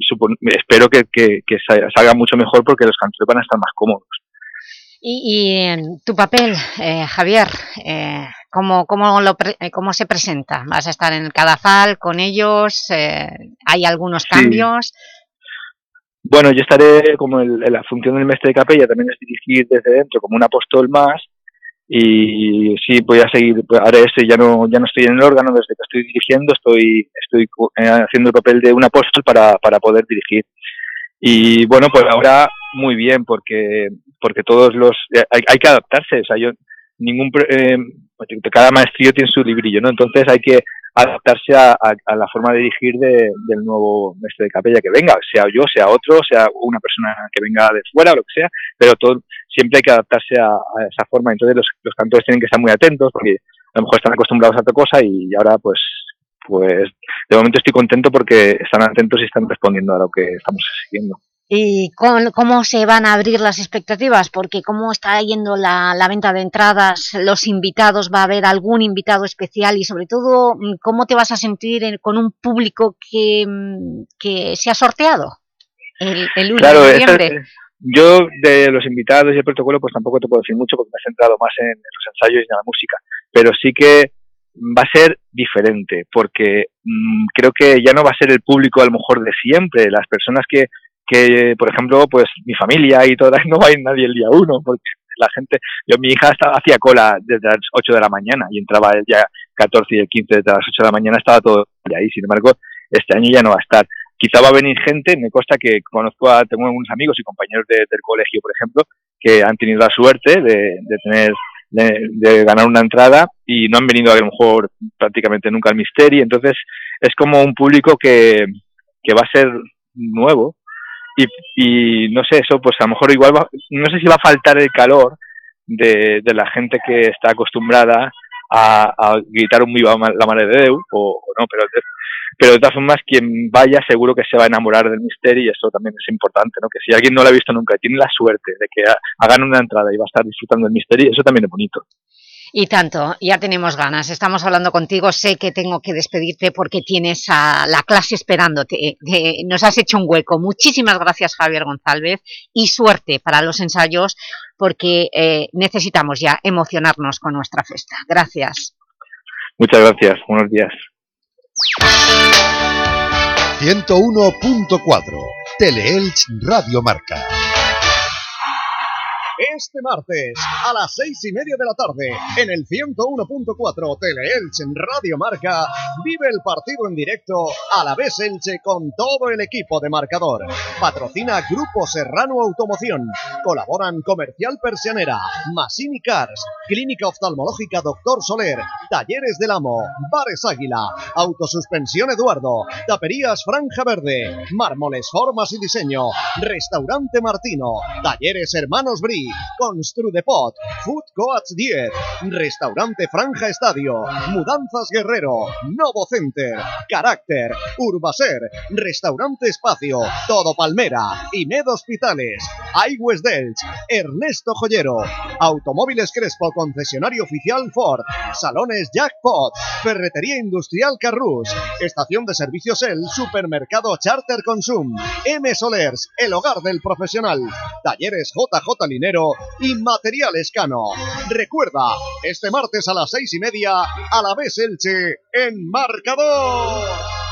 espero que, que, que sa- salga mucho mejor porque los cantores van a estar más cómodos. Y, y tu papel, eh, Javier, eh, ¿cómo, cómo, lo pre- eh, ¿cómo se presenta? ¿Vas a estar en el Cadafal con ellos? Eh, ¿Hay algunos cambios? Bueno, yo estaré como el- en la función del mestre de capella, también es dirigir desde dentro como un apóstol más y sí, voy a seguir, ahora estoy, ya no, ya no estoy en el órgano, desde que estoy dirigiendo estoy, estoy eh, haciendo el papel de un apóstol para, para poder dirigir. Y bueno, pues ahora muy bien, porque, porque todos los, hay, que adaptarse, o sea, yo, ningún, eh, cada maestrillo tiene su librillo, ¿no? Entonces hay que adaptarse a, la forma de dirigir de- del nuevo mestre de capella que venga, sea yo, sea otro, sea una persona que venga de fuera lo que sea, pero todo, siempre hay que adaptarse a, a esa forma. Entonces los, los cantores tienen que estar muy atentos porque a lo mejor están acostumbrados a otra cosa y ahora pues pues de momento estoy contento porque están atentos y están respondiendo a lo que estamos siguiendo. ¿Y con- cómo se van a abrir las expectativas? Porque cómo está yendo la, la venta de entradas, los invitados, va a haber algún invitado especial y sobre todo, mm, ¿cómo te vas a sentir en- con un público que, mm, que se ha sorteado el, el 1 Claro, de noviembre? yo de los invitados y el protocolo pues tampoco te puedo decir mucho porque me he centrado más en, en los ensayos y en la música, pero sí que va a ser diferente porque mm, creo que ya no va a ser el público a lo mejor de siempre, las personas que, que por ejemplo, pues mi familia y todas, no va a ir nadie el día uno porque la gente, yo mi hija estaba, hacía cola desde las 8 de la mañana y entraba el día 14 y el 15 desde las 8 de la mañana estaba todo ahí, sin embargo este año ya no va a estar. Quizá va a venir gente, me consta que conozco a, tengo algunos amigos y compañeros de- del colegio, por ejemplo, que han tenido la suerte de, de tener, de, ganar una entrada y no han venido a lo mejor prácticamente nunca al Misteri, entonces es como un público que, que va a ser nuevo y, y no sé, eso pues a lo mejor igual, va- no sé si va a faltar el calor de, de la gente que está acostumbrada a, gritar un viva la madre de Déu o, o no, pero pero de todas formas quien vaya seguro que se va a enamorar del misterio y eso también es importante, ¿no? Que si alguien no lo ha visto nunca y tiene la suerte de que ha- hagan una entrada y va a estar disfrutando del misterio, eso también es bonito. Y tanto, ya tenemos ganas. Estamos hablando contigo, sé que tengo que despedirte porque tienes a la clase esperándote. Eh, nos has hecho un hueco. Muchísimas gracias, Javier González, y suerte para los ensayos porque eh, necesitamos ya emocionarnos con nuestra festa. Gracias. Muchas gracias, buenos días. 101.4 Teleelch Radio Marca. Este martes, a las seis y media de la tarde, en el 101.4 Teleelch en Radio Marca, vive el partido en directo a la vez Elche con todo el equipo de marcador. Patrocina Grupo Serrano Automoción. Colaboran Comercial Persianera, Massini Cars, Clínica Oftalmológica Doctor Soler, Talleres del Amo, Bares Águila, Autosuspensión Eduardo, Taperías Franja Verde, Mármoles Formas y Diseño, Restaurante Martino, Talleres Hermanos Bri, Construdepot, Food Coats 10, Restaurante Franja Estadio, Mudanzas Guerrero, Novo Center, Carácter, Urbaser, Restaurante Espacio, Todo Palmera, Imed Hospitales, iWest Delch, Ernesto Joyero, Automóviles Crespo concesionario oficial Ford, Salones Jackpot, Ferretería Industrial Carrus, Estación de Servicios El, Supermercado Charter Consum, M Solers, el hogar del profesional, Talleres JJ Linero y Materiales Cano. Recuerda, este martes a las seis y media, a la vez Elche, en Marcador.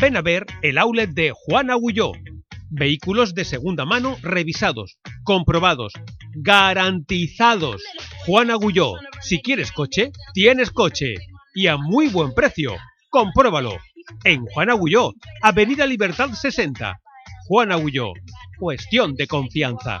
Ven a ver el outlet de Juan Agulló. Vehículos de segunda mano revisados, comprobados, garantizados. Juan Agulló, si quieres coche, tienes coche. Y a muy buen precio. Compruébalo. En Juan Agulló, Avenida Libertad 60. Juan Agulló, cuestión de confianza.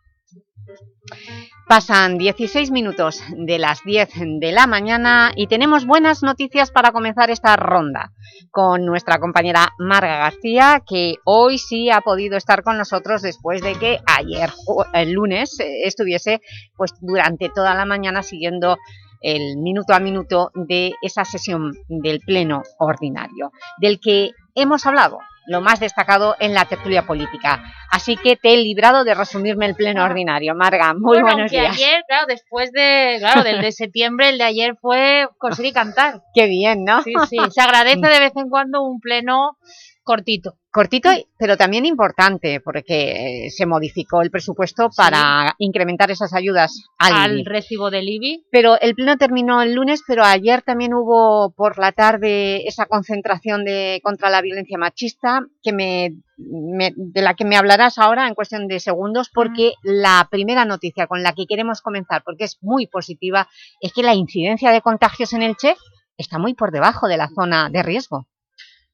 Pasan 16 minutos de las 10 de la mañana y tenemos buenas noticias para comenzar esta ronda con nuestra compañera Marga García, que hoy sí ha podido estar con nosotros después de que ayer, el lunes, eh, estuviese pues, durante toda la mañana siguiendo el minuto a minuto de esa sesión del Pleno Ordinario, del que hemos hablado lo más destacado en la tertulia política. Así que te he librado de resumirme el pleno ordinario. Marga, muy Bueno, buenos días. ayer, claro, después de, claro, del de septiembre, el de ayer fue y cantar. Qué bien, ¿no? Sí, sí, se agradece de vez en cuando un pleno cortito. Cortito, pero también importante, porque eh, se modificó el presupuesto para incrementar esas ayudas al, recibo del IBI. Pero el pleno terminó el lunes, pero ayer también hubo por la tarde esa concentración de contra la violencia machista, que me, me- de la que me hablarás ahora en cuestión de segundos, porque la primera noticia con la que queremos comenzar, porque es muy positiva, es que la incidencia de contagios en Elche está muy por debajo de la zona de riesgo.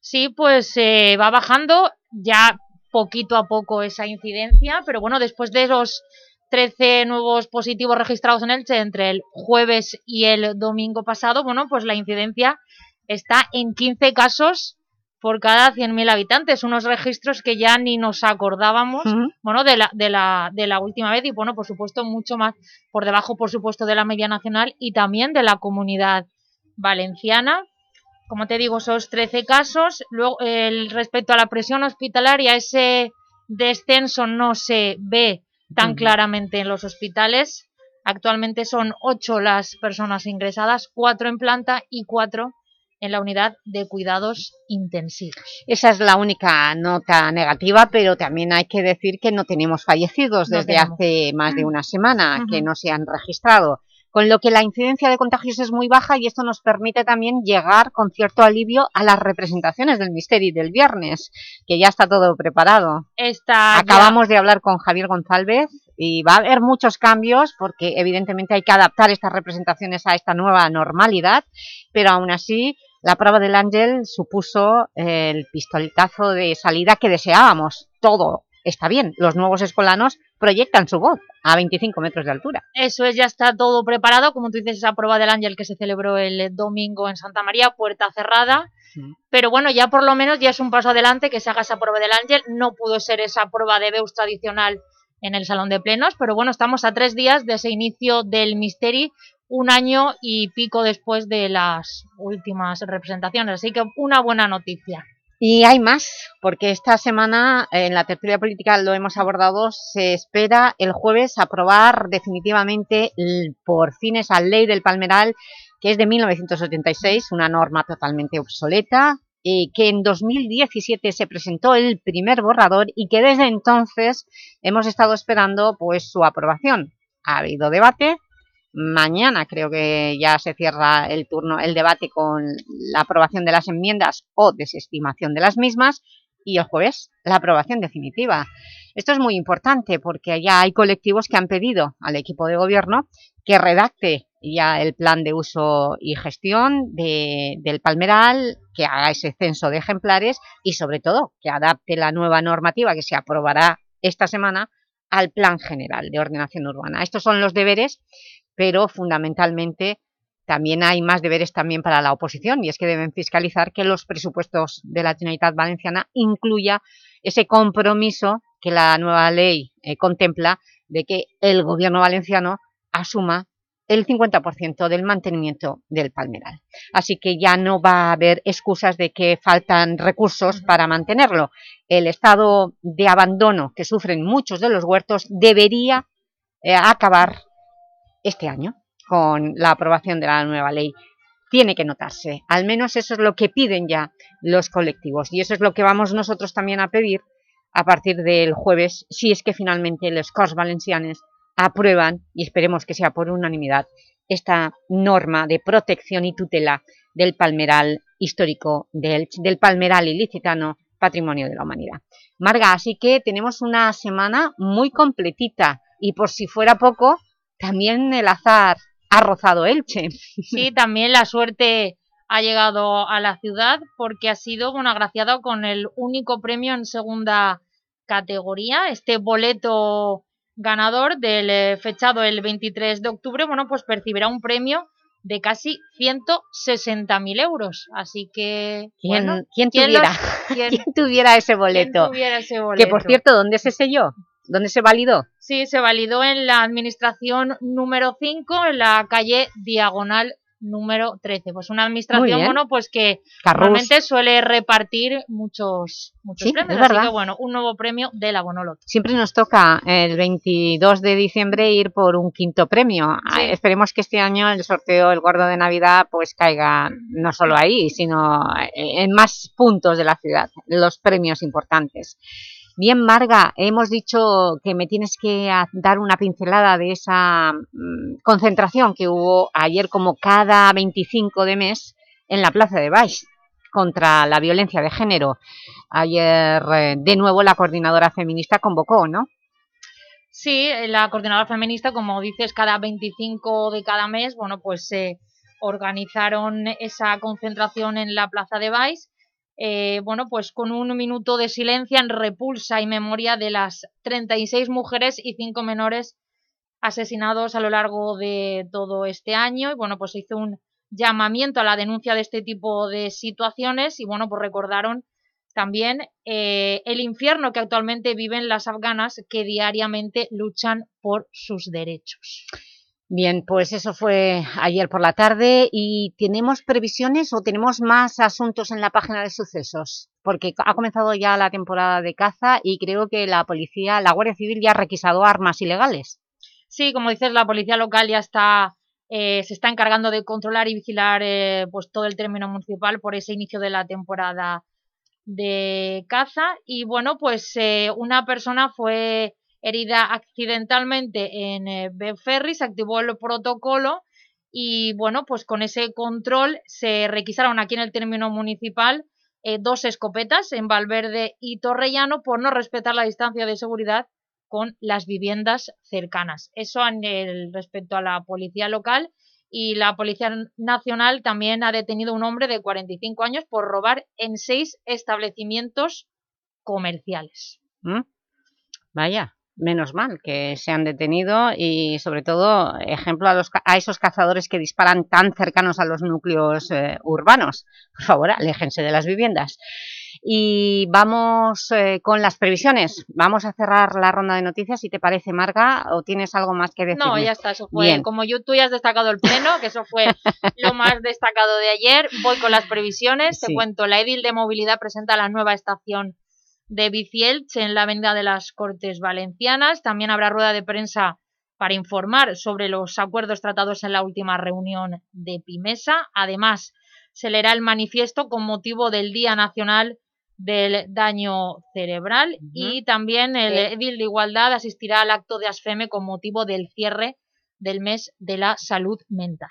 Sí, pues eh, va bajando ya poquito a poco esa incidencia, pero bueno, después de los 13 nuevos positivos registrados en Elche entre el jueves y el domingo pasado, bueno, pues la incidencia está en 15 casos por cada 100.000 habitantes, unos registros que ya ni nos acordábamos, bueno, de la, de, la, de la última vez y, bueno, por supuesto, mucho más por debajo, por supuesto, de la media nacional y también de la comunidad valenciana. Como te digo, esos 13 casos. Luego, el, respecto a la presión hospitalaria, ese descenso no se ve tan claramente en los hospitales. Actualmente son 8 las personas ingresadas, 4 en planta y 4 en la unidad de cuidados intensivos. Esa es la única nota negativa, pero también hay que decir que no tenemos fallecidos No desde tenemos. hace más de una semana, que no se han registrado. Con lo que la incidencia de contagios es muy baja y esto nos permite también llegar con cierto alivio a las representaciones del Misteri del viernes, que ya está todo preparado. Está ya- Acabamos de hablar con Javier González y va a haber muchos cambios porque evidentemente hay que adaptar estas representaciones a esta nueva normalidad, pero aún así la prueba del Ángel supuso el pistoletazo de salida que deseábamos. Todo está bien, los nuevos escolanos proyectan su voz a 25 metros de altura. Eso es, ya está todo preparado, como tú dices, esa prueba del Ángel que se celebró el domingo en Santa María, puerta cerrada, pero bueno, ya por lo menos ya es un paso adelante que se haga esa prueba del Ángel, no pudo ser esa prueba de Beus tradicional en el Salón de Plenos, pero bueno, estamos a tres días de ese inicio del Misteri un año y pico después de las últimas representaciones, así que una buena noticia. Y hay más, porque esta semana en la tertulia política lo hemos abordado, se espera el jueves aprobar definitivamente por fin esa ley del Palmeral, que es de 1986, una norma totalmente obsoleta, y que en 2017 se presentó el primer borrador y que desde entonces hemos estado esperando pues su aprobación. Ha habido debate, Mañana creo que ya se cierra el turno, el debate con la aprobación de las enmiendas o desestimación de las mismas y el jueves la aprobación definitiva. Esto es muy importante porque ya hay colectivos que han pedido al equipo de gobierno que redacte ya el plan de uso y gestión del palmeral, que haga ese censo de ejemplares y sobre todo que adapte la nueva normativa que se aprobará esta semana al plan general de ordenación urbana. Estos son los deberes pero fundamentalmente también hay más deberes también para la oposición y es que deben fiscalizar que los presupuestos de la Generalitat Valenciana incluya ese compromiso que la nueva ley eh, contempla de que el gobierno valenciano asuma el 50% del mantenimiento del palmeral. Así que ya no va a haber excusas de que faltan recursos para mantenerlo. El estado de abandono que sufren muchos de los huertos debería eh, acabar este año con la aprobación de la nueva ley. Tiene que notarse, al menos eso es lo que piden ya los colectivos y eso es lo que vamos nosotros también a pedir a partir del jueves, si es que finalmente los Corts Valencianes aprueban, y esperemos que sea por unanimidad, esta norma de protección y tutela del palmeral histórico del, del palmeral ilicitano Patrimonio de la Humanidad. Marga, así que tenemos una semana muy completita y por si fuera poco, también el azar ha rozado Elche. Sí, también la suerte ha llegado a la ciudad porque ha sido bueno, agraciado con el único premio en segunda categoría, este boleto ganador del eh, fechado el 23 de octubre, bueno, pues percibirá un premio de casi 160.000 euros, así que... ¿Quién, bueno, ¿quién, tuviera, quién- ¿quién tuviera ese boleto? quién tuviera ese Que boleto? por cierto, ¿dónde se selló? ¿Dónde se validó? Sí, se validó en la administración número 5, en la calle Diagonal número 13. Pues una administración, bueno, pues que Carrús. normalmente suele repartir muchos, muchos Sí, premios. Así que, bueno, un nuevo premio de la Bonoloto. Siempre nos toca el 22 de diciembre ir por un quinto premio. Ah, Esperemos que este año el sorteo, el gordo de Navidad, pues caiga no solo ahí, sino en más puntos de la ciudad, los premios importantes. Bien, Marga, hemos dicho que me tienes que dar una pincelada de esa mm, concentración que hubo ayer como cada 25 de mes en la Plaza de Baix contra la violencia de género. Ayer, eh, de nuevo, la coordinadora feminista convocó, ¿no? Sí, eh, la coordinadora feminista, como dices, cada 25 de cada mes, bueno, pues se organizaron esa concentración en la Plaza de Baix, eh, bueno, pues con un minuto de silencio en repulsa y memoria de las 36 mujeres y 5 menores asesinados a lo largo de todo este año y bueno, pues hizo un llamamiento a la denuncia de este tipo de situaciones y bueno, pues recordaron también eh, el infierno que actualmente viven las afganas que diariamente luchan por sus derechos. Bien, pues eso fue ayer por la tarde y ¿tenemos previsiones o tenemos más asuntos en la página de sucesos? Porque ha comenzado ya la temporada de caza y creo que la policía, la Guardia Civil ya ha requisado armas ilegales. Sí, como dices, la policía local ya está eh, se está encargando de controlar y vigilar eh, pues todo el término municipal por ese inicio de la temporada de caza y bueno, pues eh, una persona fue herida accidentalmente en eh, Benferri, se activó el protocolo y bueno, pues con ese control se requisaron aquí en el término municipal eh, dos escopetas en Valverde y Torrellano por no respetar la distancia de seguridad con las viviendas cercanas. Eso en el, respecto a la policía local y la Policía Nacional también ha detenido a un hombre de 45 años por robar en seis establecimientos comerciales. ¿Mm? Vaya, menos mal que se han detenido y sobre todo ejemplo a, los, a esos cazadores que disparan tan cercanos a los núcleos eh, urbanos. Por favor, aléjense de las viviendas. Y vamos eh, con las previsiones. Vamos a cerrar la ronda de noticias, si te parece, Marga, o tienes algo más que decir. No, ya está, eso fue. Como yo, tú ya has destacado el pleno, que eso fue lo más destacado de ayer, voy con las previsiones. Te cuento, la Edil de Movilidad presenta la nueva estación de Bicielch en la Avenida de las Cortes Valencianas. También habrá rueda de prensa para informar sobre los acuerdos tratados en la última reunión de Pimesa. Además, se leerá el manifiesto con motivo del Día Nacional del Daño Cerebral y también el Edil de Igualdad asistirá al acto de ASFEME con motivo del cierre del mes de la salud mental.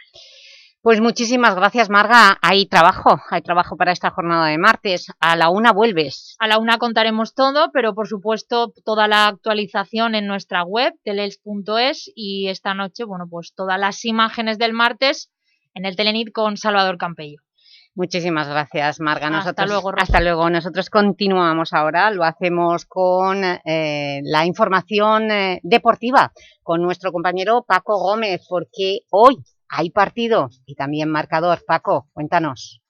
Pues muchísimas gracias, Marga. Hay trabajo, hay trabajo para esta jornada de martes. A la una vuelves. A la una contaremos todo, pero por supuesto toda la actualización en nuestra web, telels.es, y esta noche, bueno, pues todas las imágenes del martes en el Telenit con Salvador Campello. Muchísimas gracias, Marga. hasta luego, Hasta luego. Nosotros continuamos ahora, lo hacemos con eh, la información eh, deportiva, con nuestro compañero Paco Gómez, porque hoy hay partido y también marcador. Paco, cuéntanos.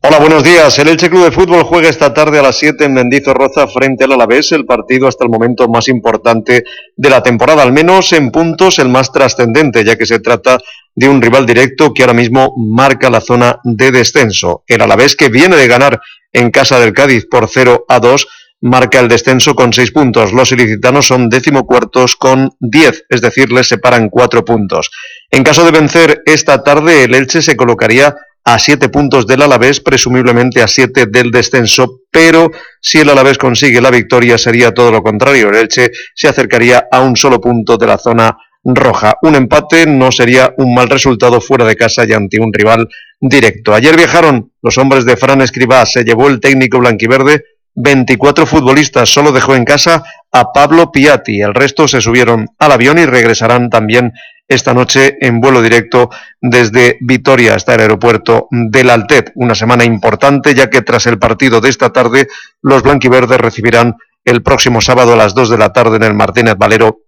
Hola, buenos días. El Elche Club de Fútbol juega esta tarde a las 7 en Mendizorroza frente al Alavés, el partido hasta el momento más importante de la temporada, al menos en puntos el más trascendente, ya que se trata de un rival directo que ahora mismo marca la zona de descenso. El Alavés que viene de ganar en casa del Cádiz por 0 a 2 marca el descenso con seis puntos. Los ilicitanos son decimocuartos con diez, es decir, les separan cuatro puntos. En caso de vencer esta tarde, el Elche se colocaría a siete puntos del Alavés, presumiblemente a siete del descenso, pero si el Alavés consigue la victoria sería todo lo contrario. El Elche se acercaría a un solo punto de la zona roja. Un empate no sería un mal resultado fuera de casa y ante un rival directo. Ayer viajaron los hombres de Fran Escribá, se llevó el técnico blanquiverde 24 futbolistas, solo dejó en casa a Pablo Piatti. El resto se subieron al avión y regresarán también esta noche en vuelo directo desde Vitoria hasta el aeropuerto del Altet. Una semana importante ya que tras el partido de esta tarde los blanquiverdes recibirán el próximo sábado a las 2 de la tarde en el Martínez Valero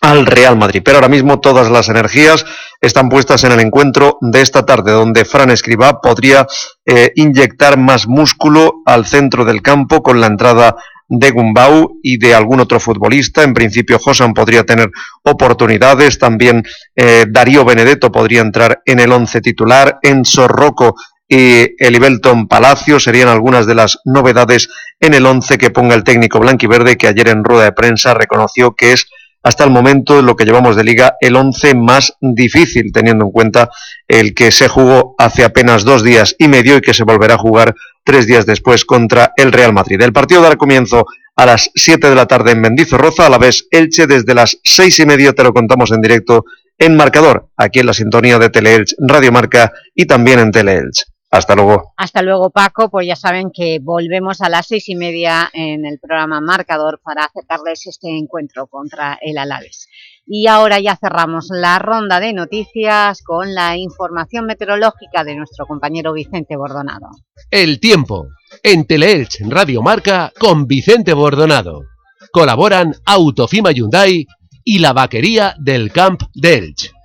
al Real Madrid. Pero ahora mismo todas las energías están puestas en el encuentro de esta tarde, donde Fran Escribá podría eh, inyectar más músculo al centro del campo con la entrada de Gumbau y de algún otro futbolista. En principio, Josan podría tener oportunidades. También eh, Darío Benedetto podría entrar en el once titular. En Sorroco y Elibelton Palacio serían algunas de las novedades en el once que ponga el técnico blanquiverde, que ayer en rueda de prensa reconoció que es hasta el momento lo que llevamos de liga el 11 más difícil, teniendo en cuenta el que se jugó hace apenas dos días y medio y que se volverá a jugar tres días después contra el Real Madrid. El partido dará comienzo a las 7 de la tarde en Mendizorroza, a la vez Elche desde las seis y media te lo contamos en directo en Marcador, aquí en la sintonía de Teleelch, Radio Marca y también en Teleelch. Hasta luego. Hasta luego, Paco. Pues ya saben que volvemos a las seis y media en el programa Marcador para acercarles este encuentro contra el Alaves. Y ahora ya cerramos la ronda de noticias con la información meteorológica de nuestro compañero Vicente Bordonado. El tiempo, en Teleelch Radio Marca, con Vicente Bordonado. Colaboran Autofima Hyundai y la vaquería del Camp de Elche.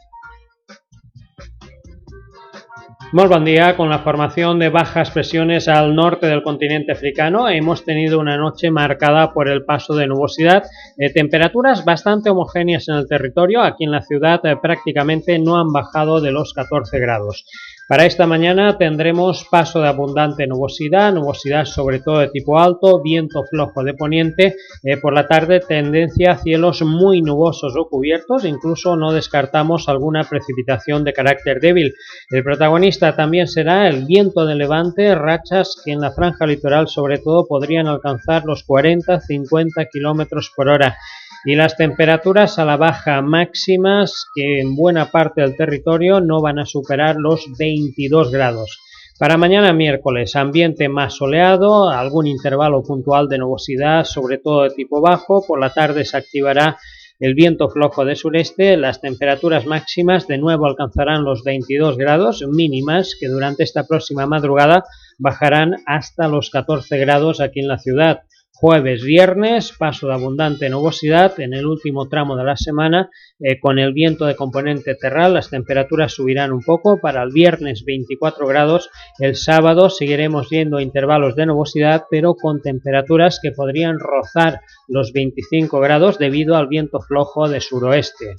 Muy buen día. Con la formación de bajas presiones al norte del continente africano, hemos tenido una noche marcada por el paso de nubosidad, de temperaturas bastante homogéneas en el territorio. Aquí en la ciudad eh, prácticamente no han bajado de los 14 grados. Para esta mañana tendremos paso de abundante nubosidad, nubosidad sobre todo de tipo alto, viento flojo de poniente, eh, por la tarde tendencia a cielos muy nubosos o cubiertos, incluso no descartamos alguna precipitación de carácter débil. El protagonista también será el viento de levante, rachas que en la franja litoral sobre todo podrían alcanzar los 40-50 km por hora y las temperaturas a la baja máximas que en buena parte del territorio no van a superar los 22 grados. Para mañana miércoles, ambiente más soleado, algún intervalo puntual de nubosidad, sobre todo de tipo bajo. Por la tarde se activará el viento flojo de sureste. Las temperaturas máximas de nuevo alcanzarán los 22 grados mínimas que durante esta próxima madrugada bajarán hasta los 14 grados aquí en la ciudad. Jueves, viernes, paso de abundante nubosidad en el último tramo de la semana eh, con el viento de componente terral. Las temperaturas subirán un poco para el viernes 24 grados. El sábado seguiremos viendo intervalos de nubosidad pero con temperaturas que podrían rozar los 25 grados debido al viento flojo de suroeste.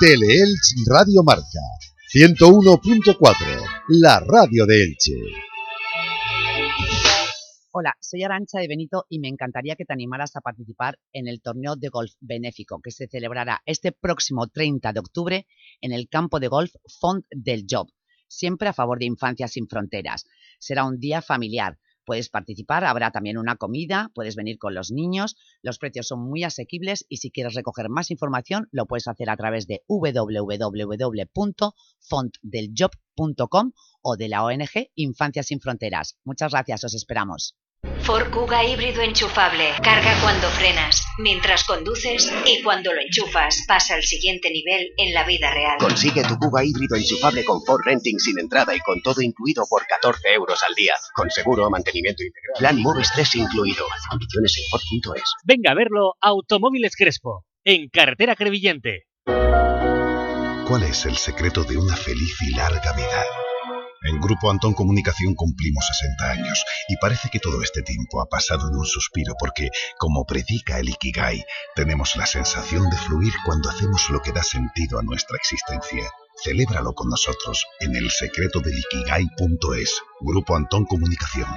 Teleelch Radio Marca 101.4, la radio de Elche. Hola, soy Arancha de Benito y me encantaría que te animaras a participar en el torneo de golf benéfico que se celebrará este próximo 30 de octubre en el campo de golf Font del Job, siempre a favor de Infancia Sin Fronteras. Será un día familiar, Puedes participar, habrá también una comida, puedes venir con los niños, los precios son muy asequibles y si quieres recoger más información lo puedes hacer a través de www.fontdeljob.com o de la ONG Infancia Sin Fronteras. Muchas gracias, os esperamos. Ford Kuga híbrido enchufable. Carga cuando frenas, mientras conduces y cuando lo enchufas. Pasa al siguiente nivel en la vida real. Consigue tu Kuga híbrido enchufable con Ford Renting sin entrada y con todo incluido por 14 euros al día. Con seguro, mantenimiento integral. Plan Moves 3 incluido. Condiciones en Ford.es. Venga a verlo Automóviles Crespo, en Carretera Crevillente. ¿Cuál es el secreto de una feliz y larga vida? En Grupo Antón Comunicación cumplimos 60 años y parece que todo este tiempo ha pasado en un suspiro porque, como predica el Ikigai, tenemos la sensación de fluir cuando hacemos lo que da sentido a nuestra existencia. Celébralo con nosotros en el secreto del Ikigai.es. Grupo Antón Comunicación.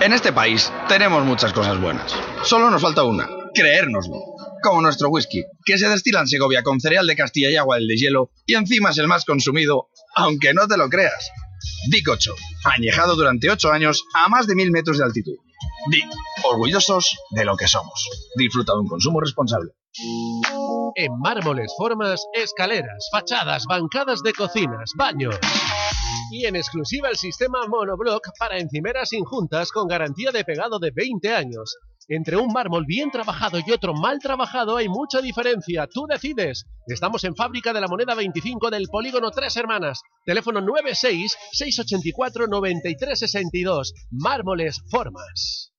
En este país tenemos muchas cosas buenas. Solo nos falta una, creérnoslo. Como nuestro whisky, que se destila en Segovia con cereal de Castilla y agua del de hielo y encima es el más consumido, aunque no te lo creas. Dic 8, añejado durante 8 años a más de 1000 metros de altitud. Dic, orgullosos de lo que somos. Disfruta de un consumo responsable. En mármoles, formas, escaleras, fachadas, bancadas de cocinas, baños. Y en exclusiva el sistema monoblock para encimeras injuntas con garantía de pegado de 20 años. Entre un mármol bien trabajado y otro mal trabajado hay mucha diferencia. Tú decides. Estamos en Fábrica de la Moneda 25 del Polígono Tres Hermanas. Teléfono 96-684-9362. Mármoles Formas.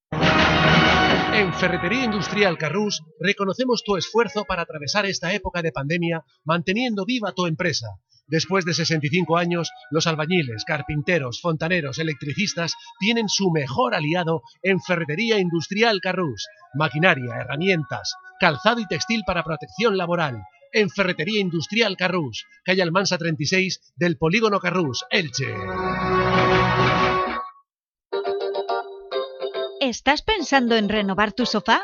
En Ferretería Industrial Carrús reconocemos tu esfuerzo para atravesar esta época de pandemia manteniendo viva tu empresa. Después de 65 años, los albañiles, carpinteros, fontaneros, electricistas tienen su mejor aliado en Ferretería Industrial Carrús. Maquinaria, herramientas, calzado y textil para protección laboral. En Ferretería Industrial Carrús, calle Almansa 36 del Polígono Carrús, Elche. ¿Estás pensando en renovar tu sofá?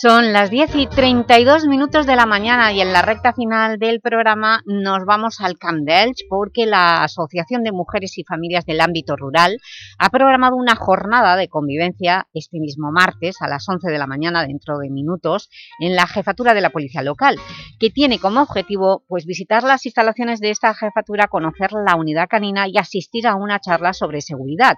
Son las 10 y 32 minutos de la mañana y en la recta final del programa nos vamos al Camp porque la Asociación de Mujeres y Familias del Ámbito Rural ha programado una jornada de convivencia este mismo martes a las 11 de la mañana dentro de minutos en la jefatura de la Policía Local que tiene como objetivo pues, visitar las instalaciones de esta jefatura, conocer la unidad canina y asistir a una charla sobre seguridad.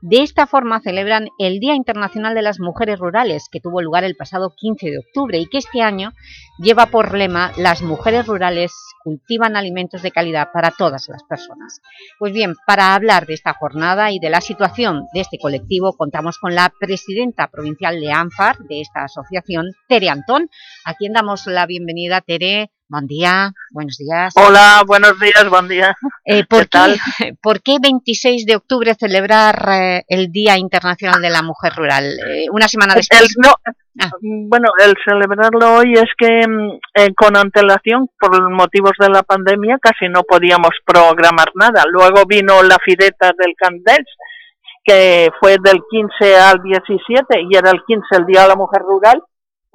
De esta forma celebran el Día Internacional de las Mujeres Rurales, que tuvo lugar el pasado 15 de octubre y que este año lleva por lema «Las mujeres rurales cultivan alimentos de calidad para todas las personas». Pues bien, para hablar de esta jornada y de la situación de este colectivo, contamos con la presidenta provincial de ANFAR, de esta asociación, Tere Antón, a quien damos la bienvenida. Tere, Buen día, buenos días. Hola, buenos días, buen día. Eh, ¿por, ¿Qué tal? Qué, ¿Por qué 26 de octubre celebrar eh, el Día Internacional de la Mujer Rural? Eh, una semana después. El, no, ah. Bueno, el celebrarlo hoy es que eh, con antelación, por motivos de la pandemia, casi no podíamos programar nada. Luego vino la fireta del Candels, que fue del 15 al 17 y era el 15 el Día de la Mujer Rural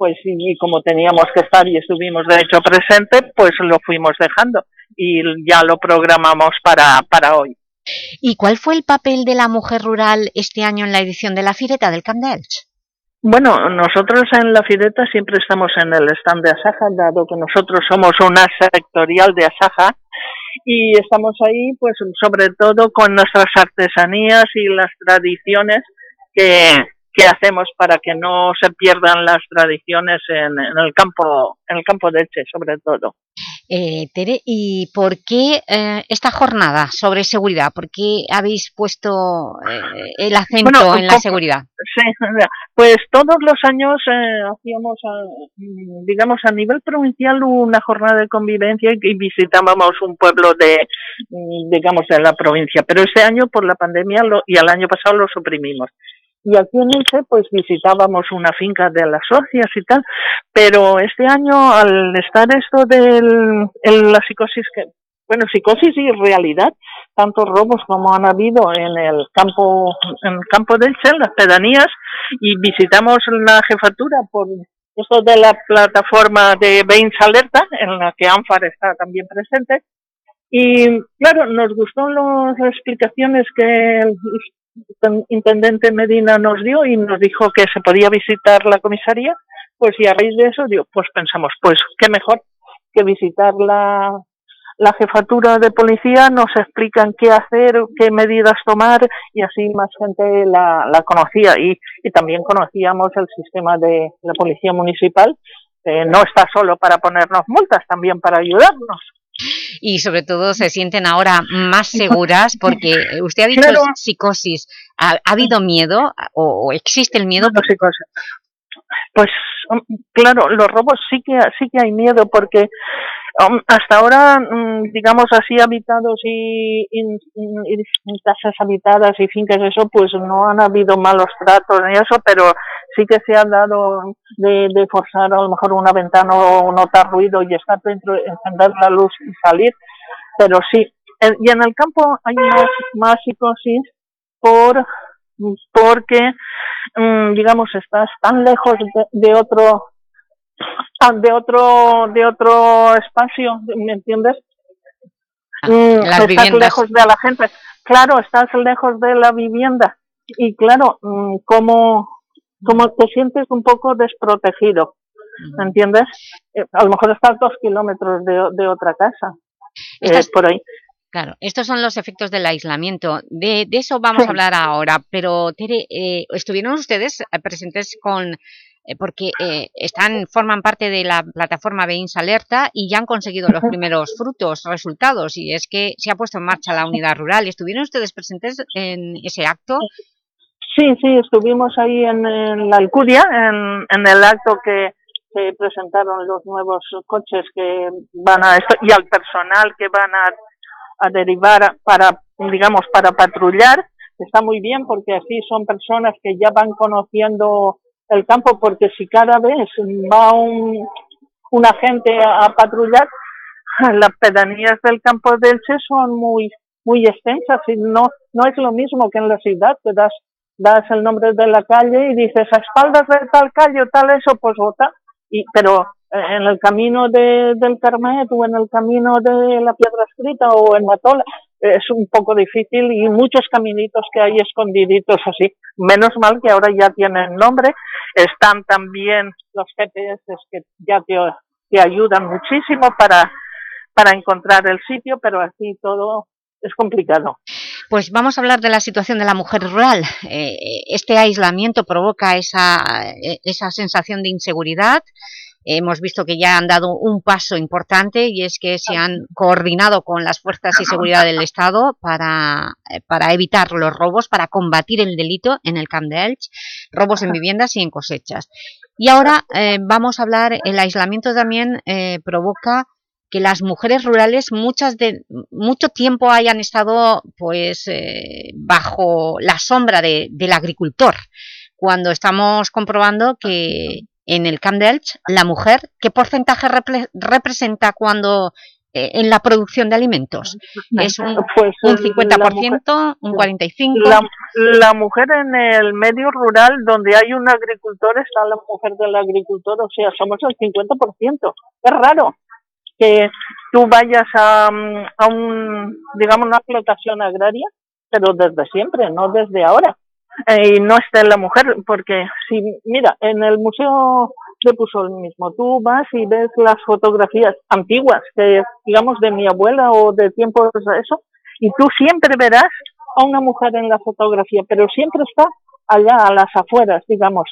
pues y como teníamos que estar y estuvimos de hecho presente, pues lo fuimos dejando y ya lo programamos para, para hoy. ¿Y cuál fue el papel de la mujer rural este año en la edición de la Fireta del Camp? Bueno, nosotros en la Fideta siempre estamos en el stand de Asaja, dado que nosotros somos una sectorial de Asaja y estamos ahí pues sobre todo con nuestras artesanías y las tradiciones que, que hacemos para que no se pierdan las tradiciones en, en el campo en el campo de Elche sobre todo. Eh, Tere, ¿y por qué eh, esta jornada sobre seguridad? ¿Por qué habéis puesto eh, el acento Bueno, en la seguridad? Sí, pues todos los años eh, hacíamos, a- digamos, a nivel provincial una jornada de convivencia y visitábamos un pueblo de, digamos, de la provincia. Pero este año, por la pandemia, lo- y el año pasado lo suprimimos. Y aquí en Elche, pues visitábamos una finca de las socias y tal, pero este año, al estar esto de la psicosis, que, bueno, psicosis y realidad, tantos robos como han habido en el campo, en el campo de Elche, en las pedanías, y visitamos la jefatura por esto de la plataforma de Bains Alerta, en la que ANFAR está también presente, y claro, nos gustó las explicaciones que intendente Medina nos dio y nos dijo que se podía visitar la comisaría, pues y a raíz de eso, digo, pues pensamos, pues qué mejor que visitar la, la jefatura de policía, nos explican qué hacer, qué medidas tomar y así más gente la, la conocía y, y también conocíamos el sistema de la policía municipal, que no está solo para ponernos multas, también para ayudarnos. Y sobre todo se sienten ahora más seguras porque eh, usted ha dicho Claro. psicosis. ¿Ha, ha habido miedo o, existe el miedo? Pues um, claro, los robos sí que sí que hay miedo porque hasta ahora, mm, digamos así, habitados y, y- casas habitadas y fincas, eso, pues no han habido malos tratos ni eso, pero sí que se ha dado de, de forzar a lo mejor una ventana o notar ruido y estar dentro, encender la luz y salir, pero sí. Y en el campo hay más, más psicosis por porque mm, digamos estás tan lejos de, otro de otro de otro espacio me entiendes Mm, las estás viviendas. lejos de la gente claro estás lejos de la vivienda y claro mm, como como te sientes un poco desprotegido ¿me entiendes? Eh, a lo mejor estás dos kilómetros de, de otra casa eh, por ahí Claro, estos son los efectos del aislamiento. De, de eso vamos Sí. a hablar ahora, pero Tere, eh, ¿estuvieron ustedes presentes con...? Eh, porque eh, están forman parte de la plataforma Beins Alerta y ya han conseguido los primeros frutos, resultados, y es que se ha puesto en marcha la unidad rural. ¿Estuvieron ustedes presentes en ese acto? Sí, sí, estuvimos ahí en, en la Alcudia, en, en el acto que, que presentaron los nuevos coches que van a y al personal que van a, a derivar para, digamos, para patrullar. Está muy bien porque así son personas que ya van conociendo el campo porque si cada vez va un, un agente a, patrullar, las pedanías del campo del Che son muy muy extensas y no no es lo mismo que en la ciudad que das das el nombre de la calle y dices a espaldas de tal calle o tal eso pues vota y pero eh, en el camino de, del Carmet o en el camino de la Piedra Escrita o en Matola es un poco difícil y muchos caminitos que hay escondiditos así menos mal que ahora ya tienen nombre están también los GPS que ya te, ayudan muchísimo para para encontrar el sitio pero así todo es complicado Pues vamos a hablar de la situación de la mujer rural. Eh, este aislamiento provoca esa, eh, esa sensación de inseguridad. Hemos visto que ya han dado un paso importante y es que se han coordinado con las fuerzas y seguridad del Estado para, eh, para evitar los robos, para combatir el delito en el Camp de Elche, robos en viviendas y en cosechas. Y ahora eh, vamos a hablar, el aislamiento también eh, provoca que las mujeres rurales muchas de, mucho tiempo hayan estado pues eh, bajo la sombra de- del agricultor, cuando estamos comprobando que en el Camp de Elche, la mujer, ¿qué porcentaje repre- representa cuando eh, en la producción de alimentos? ¿Es un, Pues, un eh, la mujer- 50%, un 45%? La, la mujer en el medio rural, donde hay un agricultor, está la mujer del agricultor, o sea, somos el 50%. Es raro que tú vayas a, mm, a un, digamos, una explotación agraria, pero desde siempre, no desde ahora. Eh, y no esté la mujer, porque si, mira, en el museo de Pusol mismo, tú vas y ves las fotografías antiguas, que digamos de mi abuela o de tiempos de eso, y tú siempre verás a una mujer en la fotografía, pero siempre está allá a las afueras, digamos,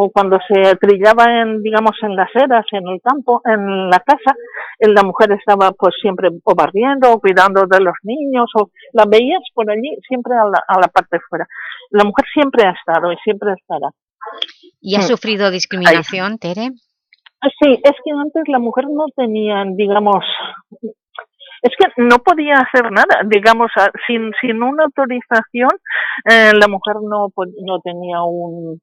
o cuando se trillaba en, digamos, en las eras, en el campo, en la casa, la mujer estaba pues siempre o barriendo o cuidando de los niños, o la veías por allí, siempre a la, a la parte fuera. La mujer siempre ha estado y siempre estará. ¿Y ha Mm. sufrido discriminación, Tere? Sí, es que antes la mujer no tenía, digamos, es que no podía hacer nada, digamos, sin, sin una autorización, eh, la mujer no, no tenía un,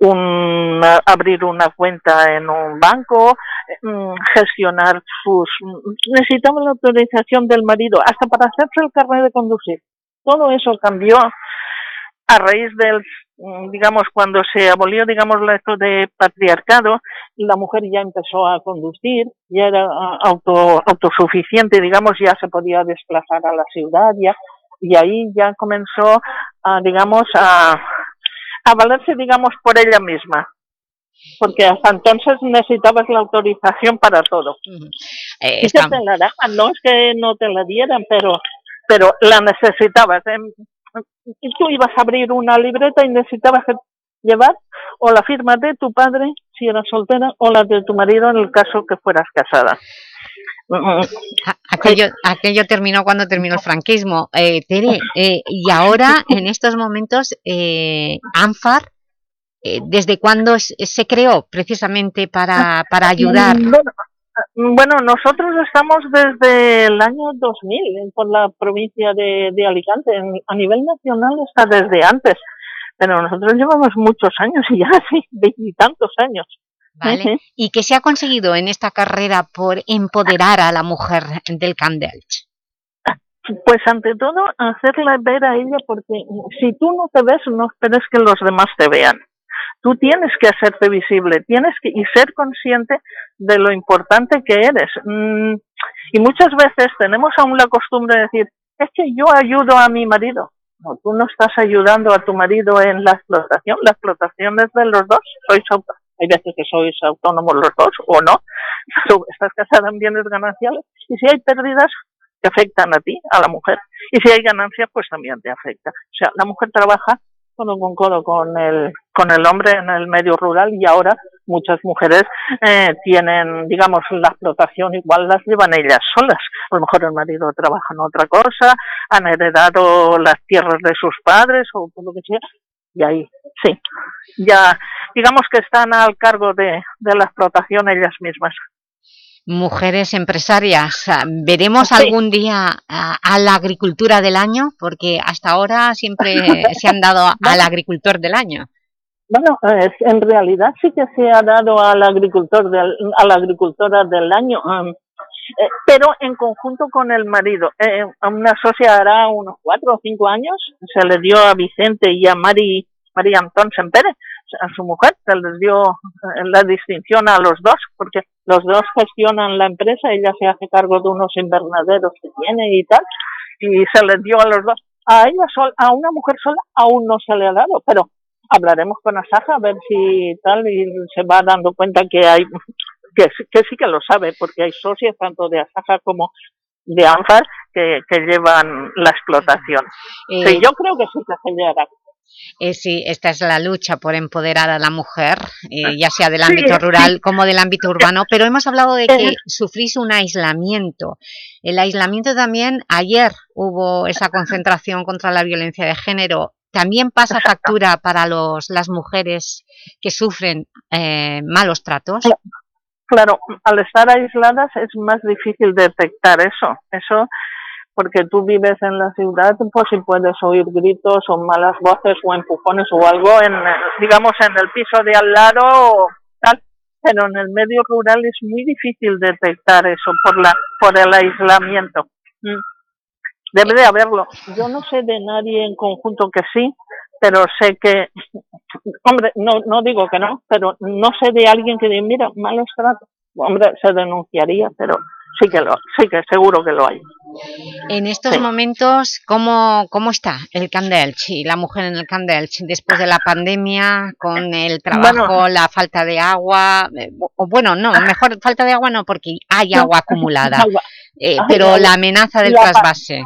un abrir una cuenta en un banco, mm, gestionar sus, mm, necesitaba la autorización del marido, hasta para hacerse el carnet de conducir. Todo eso cambió a raíz del, mm, digamos, cuando se abolió, digamos, esto de patriarcado, la mujer ya empezó a conducir, ya era ah, auto, autosuficiente, digamos, ya se podía desplazar a la ciudad, ya, y ahí ya comenzó a, digamos, a, a valerse, digamos, por ella misma. Porque hasta entonces necesitabas la autorización para todo. Eh, Y que te la daban, no es que no te la dieran, pero, pero la necesitabas. y tú ibas a abrir una libreta y necesitabas llevar o la firma de tu padre, si eras soltera, o la de tu marido en el caso que fueras casada. Aquello, aquello terminó cuando terminó el franquismo. Eh, Tere, eh, y ahora, en estos momentos, eh, ANFAR, eh, ¿desde cuándo se creó precisamente para, para ayudar? Mm, Bueno, mm, bueno, nosotros estamos desde el año 2000 en- por la provincia de, Alicante. A nivel nacional está desde antes, pero nosotros llevamos muchos años y ya sí, veintitantos años. ¿Y qué se ha conseguido en esta carrera por empoderar a la mujer del Camp d'Elx? Pues ante todo, hacerle ver a ella, porque si tú no te ves, no esperes que los demás te vean. Tú tienes que hacerte visible, tienes que y ser consciente de lo importante que eres. Mm, y muchas veces tenemos aún la costumbre de decir, es que yo ayudo a mi marido. No, tú no estás ayudando a tu marido en la explotación, la explotación es de los dos. Sois auto- hay veces que sois autónomos los dos o no, pero estás casada en bienes gananciales y si hay pérdidas, te afectan a ti, a la mujer. Y si hay ganancias, pues también te afecta. O sea, la mujer trabaja codo con codo con el, con el hombre en el medio rural y ahora muchas mujeres eh, tienen, digamos, la explotación igual las llevan ellas solas. A lo mejor el marido trabaja en otra cosa, han heredado las tierras de sus padres o por lo que sea. Y ahí, sí, ya, digamos que están al cargo de, de la explotación ellas mismas. Mujeres empresarias, ¿veremos Sí. algún día a, a la agricultura del año? Porque hasta ahora siempre se han dado a- al agricultor del año. Bueno, eh, en realidad sí que se ha dado al agricultor del, a la agricultora del año, um, eh, pero en conjunto con el marido. Eh, a una socia hará unos cuatro o cinco años, se le dio a Vicente y a Mari, María Antón Sempere, a su mujer, se les dio eh, la distinción a los dos, porque los dos gestionan la empresa, ella se hace cargo de unos invernaderos que tiene y tal, y se les dio a los dos. A ella sol, a una mujer sola aún no se le ha dado, pero hablaremos con Asaja a ver si tal y se va dando cuenta que hay que, sí- que sí que lo sabe porque hay socios tanto de Asaja como de ANFAR que, que llevan la explotación. Eh, Sí, yo creo que sí que se. Eh, sí, esta es la lucha por empoderar a la mujer, eh, ya sea del ámbito sí. rural como del ámbito urbano, pero hemos hablado de que Eh. sufrís un aislamiento. El aislamiento también, ayer hubo esa concentración contra la violencia de género, ¿también pasa factura para los, las mujeres que sufren eh, malos tratos? Claro, al estar aisladas es más difícil detectar eso. Eso porque tú vives en la ciudad, pues si puedes oír gritos o malas voces o empujones o algo en, digamos, en el piso de al lado o tal. Pero en el medio rural es muy difícil detectar eso por la, por el aislamiento. Mm. Debe de haberlo. Yo no sé de nadie en conjunto que sí, pero sé que, hombre, no, no digo que no, pero no sé de alguien que diga, mira, malos tratos. Hombre, se denunciaría, pero sí que lo, sí que seguro que lo hay. En estos momentos, ¿cómo, ¿cómo está el Candelch y la mujer en el Candelch después de la pandemia, con el trabajo, la falta de agua? eh, o bueno, no, mejor falta de agua no, porque hay agua acumulada, Agua. eh, pero la amenaza del La trasvase.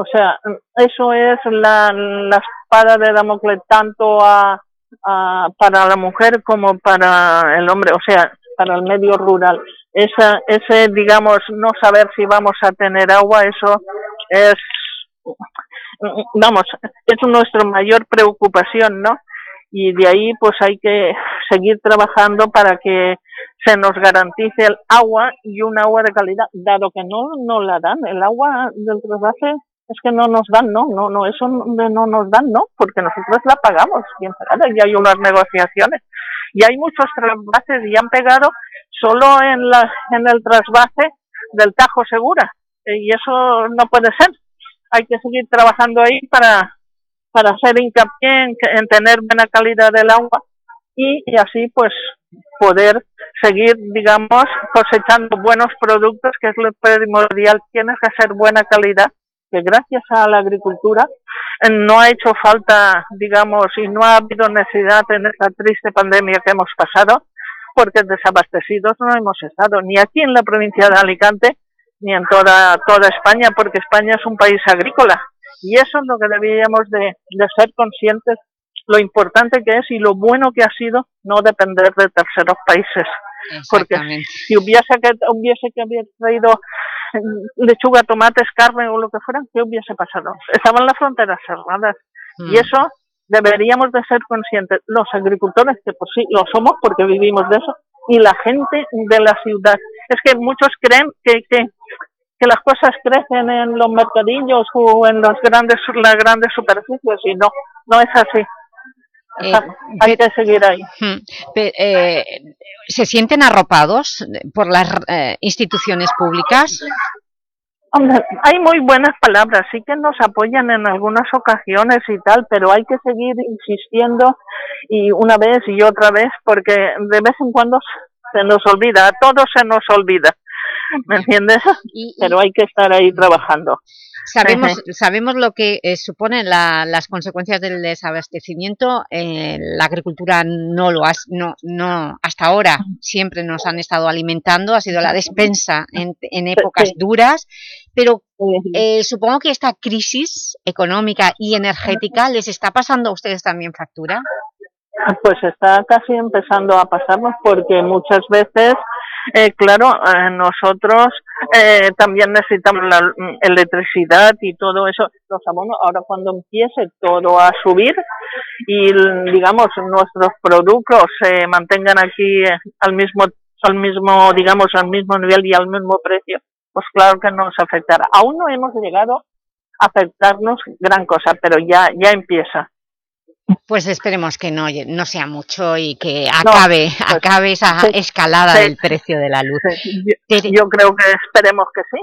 O sea, eso es la, espada de Damocles tanto a- para la mujer como para el hombre, o sea, para el medio rural. Esa, ese, digamos, no saber si vamos a tener agua, eso es, vamos, es nuestra mayor preocupación, ¿no? Y de ahí, pues hay que seguir trabajando para que se nos garantice el agua y un agua de calidad, dado que no no la dan, el agua del trasvase es que no nos dan, no, no, no, eso no, no nos dan, no, porque nosotros la pagamos bien pagada y hay unas negociaciones. Y hay muchos trasvases y han pegado solo en la en el trasvase del Tajo Segura eh, y eso no puede ser. Hay que seguir trabajando ahí para para hacer hincapié en, en tener buena calidad del agua y, y así pues poder seguir, digamos, cosechando buenos productos, que es lo primordial, tienes que hacer buena calidad, que gracias a la agricultura eh, no ha hecho falta, digamos, y no ha habido necesidad en esta triste pandemia que hemos pasado, porque desabastecidos no hemos estado, ni aquí en la provincia de Alicante, ni en toda, toda España, porque España es un país agrícola. Y eso es lo que deberíamos de, de ser conscientes, lo importante que es y lo bueno que ha sido no depender de terceros países. Porque si hubiese que, hubiese que haber traído mm, lechuga, tomates, carne o lo que fuera, ¿qué hubiese pasado? Estaban las fronteras cerradas. Mm. Y eso deberíamos de ser conscientes, los agricultores, que por sí lo somos porque vivimos de eso, y la gente de la ciudad. Es que muchos creen que, que, que las cosas crecen en los mercadillos o en los grandes, las grandes superficies, y no, no es así. Eh, Hay que seguir ahí. Eh, ¿Se sienten arropados por las eh, instituciones públicas? Hombre, hay muy buenas palabras, sí que nos apoyan en algunas ocasiones y tal, pero hay que seguir insistiendo y una vez y otra vez porque de vez en cuando se nos olvida, a todos se nos olvida, ¿me entiendes? Pero hay que estar ahí trabajando. Sabemos, sabemos lo que eh, suponen la- las consecuencias del desabastecimiento. eh, la agricultura no lo ha, no, no, hasta ahora siempre nos han estado alimentando, ha sido la despensa en, en épocas duras, pero eh, supongo que esta crisis económica y energética les está pasando a ustedes también factura. Pues está casi empezando a pasarnos porque muchas veces, eh, claro, nosotros eh, también necesitamos la electricidad y todo eso, los abonos. Ahora cuando empiece todo a subir y digamos nuestros productos se mantengan aquí eh, al mismo, al mismo, digamos, al mismo nivel y al mismo precio, pues claro que nos afectará. Aún no hemos llegado a afectarnos gran cosa, pero ya, ya empieza. Pues esperemos que no, no sea mucho y que No, acabe, pues, acabe esa sí, escalada sí, del precio de la luz. Yo, yo creo que esperemos que sí.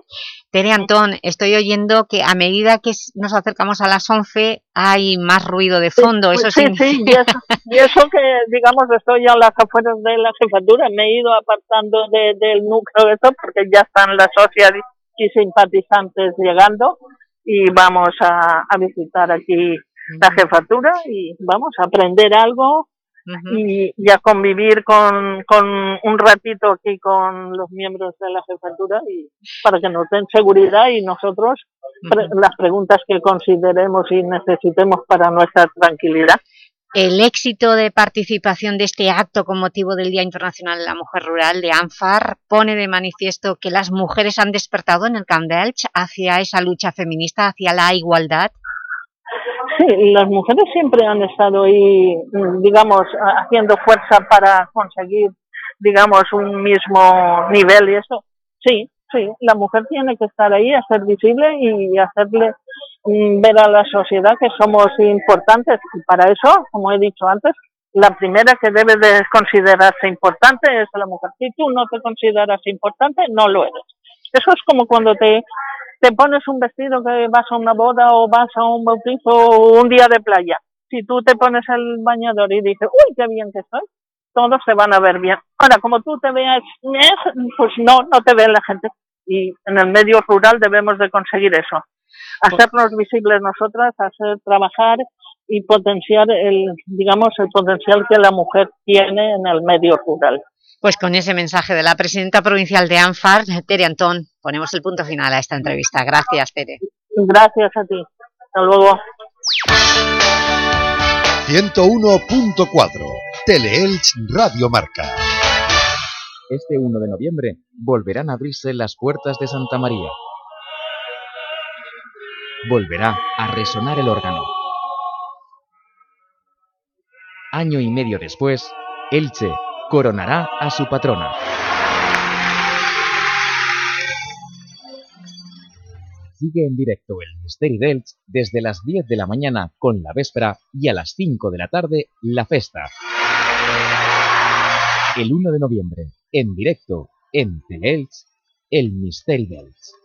Tere Antón, estoy oyendo que a medida que nos acercamos a las 11 hay más ruido de fondo. Pues Eso sí, sí, y eso, y eso que, digamos, estoy a las afueras de la jefatura, me he ido apartando de- del núcleo de esto porque ya están las socias y simpatizantes llegando y vamos a, a visitar aquí la jefatura y vamos a aprender algo y, y a convivir con, con un ratito aquí con los miembros de la jefatura y para que nos den seguridad y nosotros pre- las preguntas que consideremos y necesitemos para nuestra tranquilidad. El éxito de participación de este acto con motivo del Día Internacional de la Mujer Rural de ANFAR pone de manifiesto que las mujeres han despertado en el Camp d'Elx hacia esa lucha feminista, hacia la igualdad. Sí, las mujeres siempre han estado ahí, mm, digamos, haciendo fuerza para conseguir, digamos, un mismo nivel y eso. Sí, sí, la mujer tiene que estar ahí, hacer visible y hacerle mm, ver a la sociedad que somos importantes. Y para eso, como he dicho antes, la primera que debe de considerarse importante es la mujer. Si tú no te consideras importante, no lo eres. Eso es como cuando te, te pones un vestido que vas a una boda o vas a un bautizo o un día de playa. Si tú te pones el bañador y dices, uy, qué bien que estoy, todos se van a ver bien. Ahora, como tú te veas, pues no, no te ve la gente. y en el medio rural debemos de conseguir eso. Hacernos visibles nosotras, hacer trabajar y potenciar el, digamos, el potencial que la mujer tiene en el medio rural. Pues con ese mensaje de la presidenta provincial de ANFAR, Tere Antón, ponemos el punto final a esta entrevista. Gracias, Tere. Gracias a ti. Hasta luego. 101.4 Teleelch Radio Marca. Este 1 de noviembre volverán a abrirse las puertas de Santa María. Volverá a resonar el órgano. Año y medio después, Elche coronará a su patrona. Sigue en directo el Misteri d'Elx desde las 10 de la mañana con la véspera y a las 5 de la tarde la festa. El 1 de noviembre, en directo, en Teleelch, el Misteri d'Elx.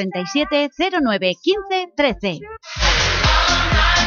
637 09 15 13.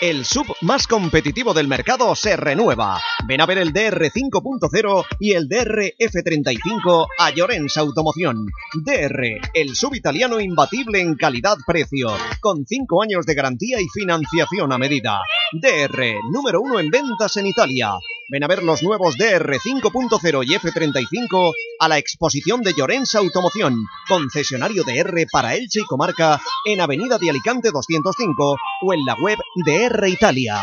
El sub más competitivo del mercado se renueva. Ven a ver el DR 5.0 y el DR F35 a Llorens Automoción. DR, el sub italiano imbatible en calidad-precio, con 5 años de garantía y financiación a medida. DR, número 1 en ventas en Italia. Ven a ver los nuevos DR 5.0 y F35 a la exposición de Llorens Automoción, concesionario de R para Elche y Comarca en Avenida de Alicante 205 o en la web de Italia.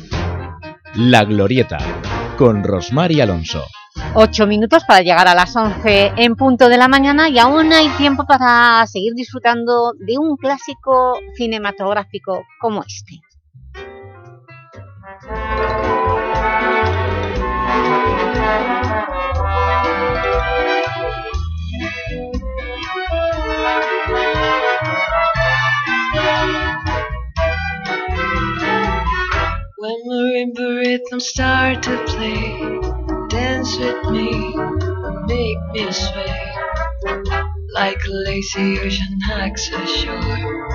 La Glorieta, con Rosmar y Alonso. Ocho minutos para llegar a las 11 en punto de la mañana y aún hay tiempo para seguir disfrutando de un clásico cinematográfico como este. Start to play, dance with me, make me sway. Like a lazy ocean hugs ashore,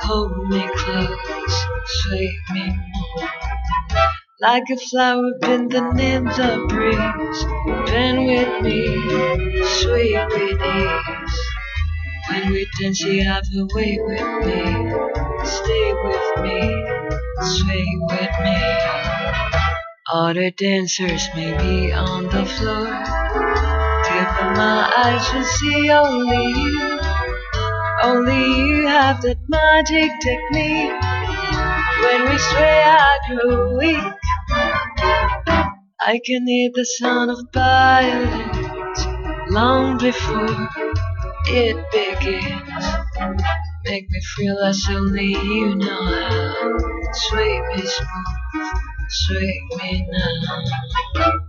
hold me close, sway me more. Like a flower bending in the breeze, bend with me, sway with ease. When we dance, you have a way with me, stay with me, sway with me. Other dancers may be on the floor. Till my eyes will see only you. Only you have that magic technique. When we stray, I grow weak. I can hear the sound of violins long before it begins. Make me feel as only you know how. Sweep me smooth, sweep me now.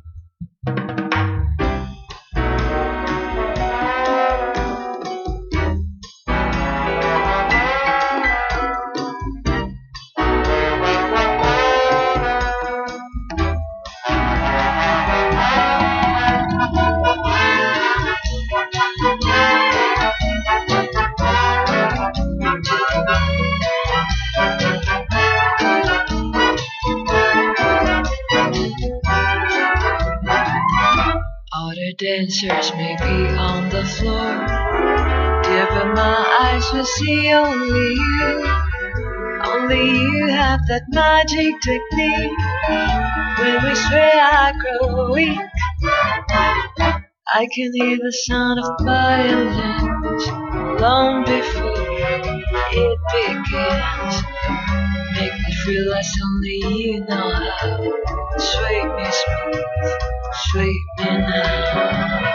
Dancers may be on the floor. Dear, but my eyes will see only you. Only you have that magic technique. When we sway, I grow weak. I can hear the sound of violins long before it begins. Make me feel as only you know how. Sway me smooth, me now.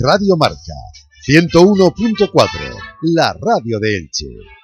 Radio Marca 101.4, la radio de Elche.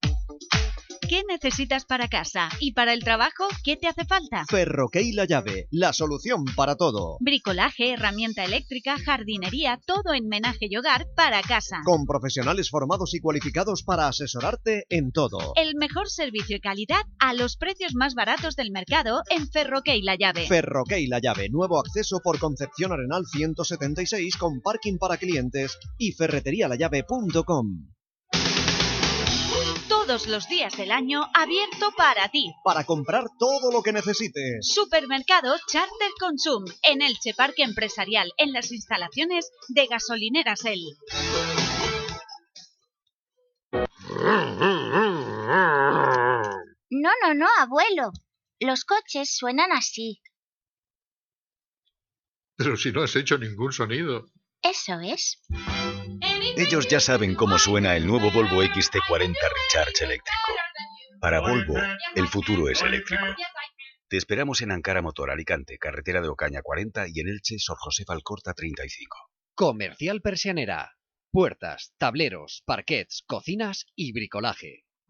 ¿Qué necesitas para casa? ¿Y para el trabajo? ¿Qué te hace falta? Ferroquey La Llave, la solución para todo. Bricolaje, herramienta eléctrica, jardinería, todo en menaje y hogar para casa. Con profesionales formados y cualificados para asesorarte en todo. El mejor servicio y calidad a los precios más baratos del mercado en Ferroquey La Llave. Ferroquey La Llave, nuevo acceso por Concepción Arenal 176 con parking para clientes y ferreterialallave.com. Todos los días del año abierto para ti. Para comprar todo lo que necesites. Supermercado Charter Consum en Elche Parque Empresarial en las instalaciones de Gasolineras El. No, no, no, abuelo. Los coches suenan así. Pero si no has hecho ningún sonido. Eso es. Ellos ya saben cómo suena el nuevo Volvo XT40 Recharge eléctrico. Para Volvo, el futuro es eléctrico. Te esperamos en Ankara Motor Alicante, carretera de Ocaña 40 y en Elche, Sor José Alcorta 35. Comercial Persianera. Puertas, tableros, parquets, cocinas y bricolaje.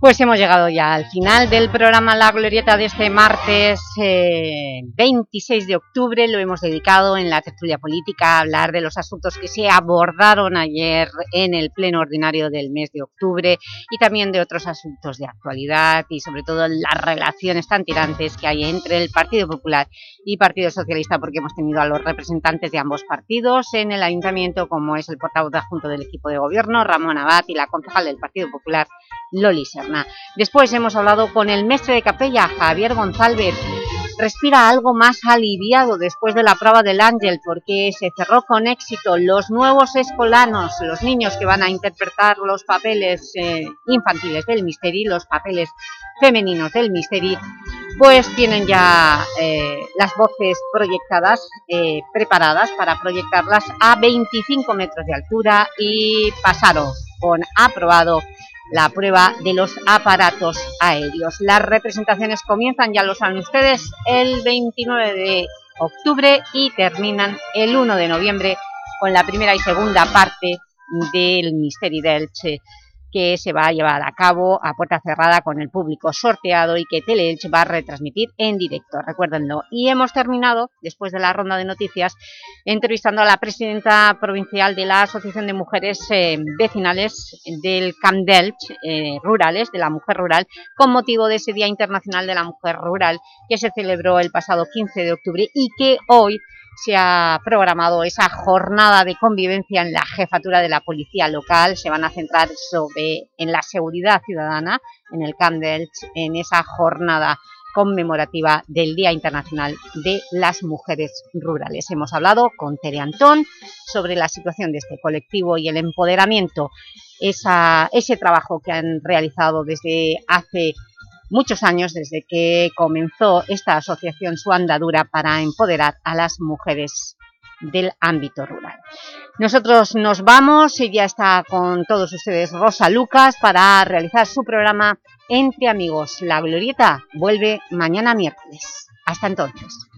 Pues hemos llegado ya al final del programa La Glorieta de este martes eh, 26 de octubre. Lo hemos dedicado en la tertulia política a hablar de los asuntos que se abordaron ayer en el pleno ordinario del mes de octubre y también de otros asuntos de actualidad y sobre todo las relaciones tan tirantes que hay entre el Partido Popular y Partido Socialista porque hemos tenido a los representantes de ambos partidos en el Ayuntamiento como es el portavoz adjunto del equipo de gobierno, Ramón Abad, y la concejal del Partido Popular, Loli Después hemos hablado con el mestre de capella, Javier González. Respira algo más aliviado después de la prueba del Ángel porque se cerró con éxito los nuevos escolanos, los niños que van a interpretar los papeles eh, infantiles del Misteri, los papeles femeninos del Misteri, pues tienen ya eh, las voces proyectadas, eh, preparadas para proyectarlas a 25 metros de altura y pasaron con aprobado la prueba de los aparatos aéreos. Las representaciones comienzan, ya lo saben ustedes, el 29 de octubre y terminan el 1 de noviembre con la primera y segunda parte del Misteri d'Elche que se va a llevar a cabo a puerta cerrada con el público sorteado y que Teleelch va a retransmitir en directo, recuérdenlo. Y hemos terminado, después de la ronda de noticias, entrevistando a la presidenta provincial de la Asociación de Mujeres eh, Vecinales del Camp d'Elch, eh, Rurales, de la Mujer Rural, con motivo de ese Día Internacional de la Mujer Rural que se celebró el pasado 15 de octubre y que hoy se ha programado esa jornada de convivencia en la jefatura de la policía local. Se van a centrar sobre, en la seguridad ciudadana en el Camp en esa jornada conmemorativa del Día Internacional de las Mujeres Rurales. Hemos hablado con Tere Antón sobre la situación de este colectivo y el empoderamiento, ese trabajo que han realizado desde hace muchos años desde que comenzó esta asociación su andadura para empoderar a las mujeres del ámbito rural. Nosotros nos vamos y ya está con todos ustedes Rosa Lucas para realizar su programa Entre Amigos. La Glorieta vuelve mañana miércoles. Hasta entonces.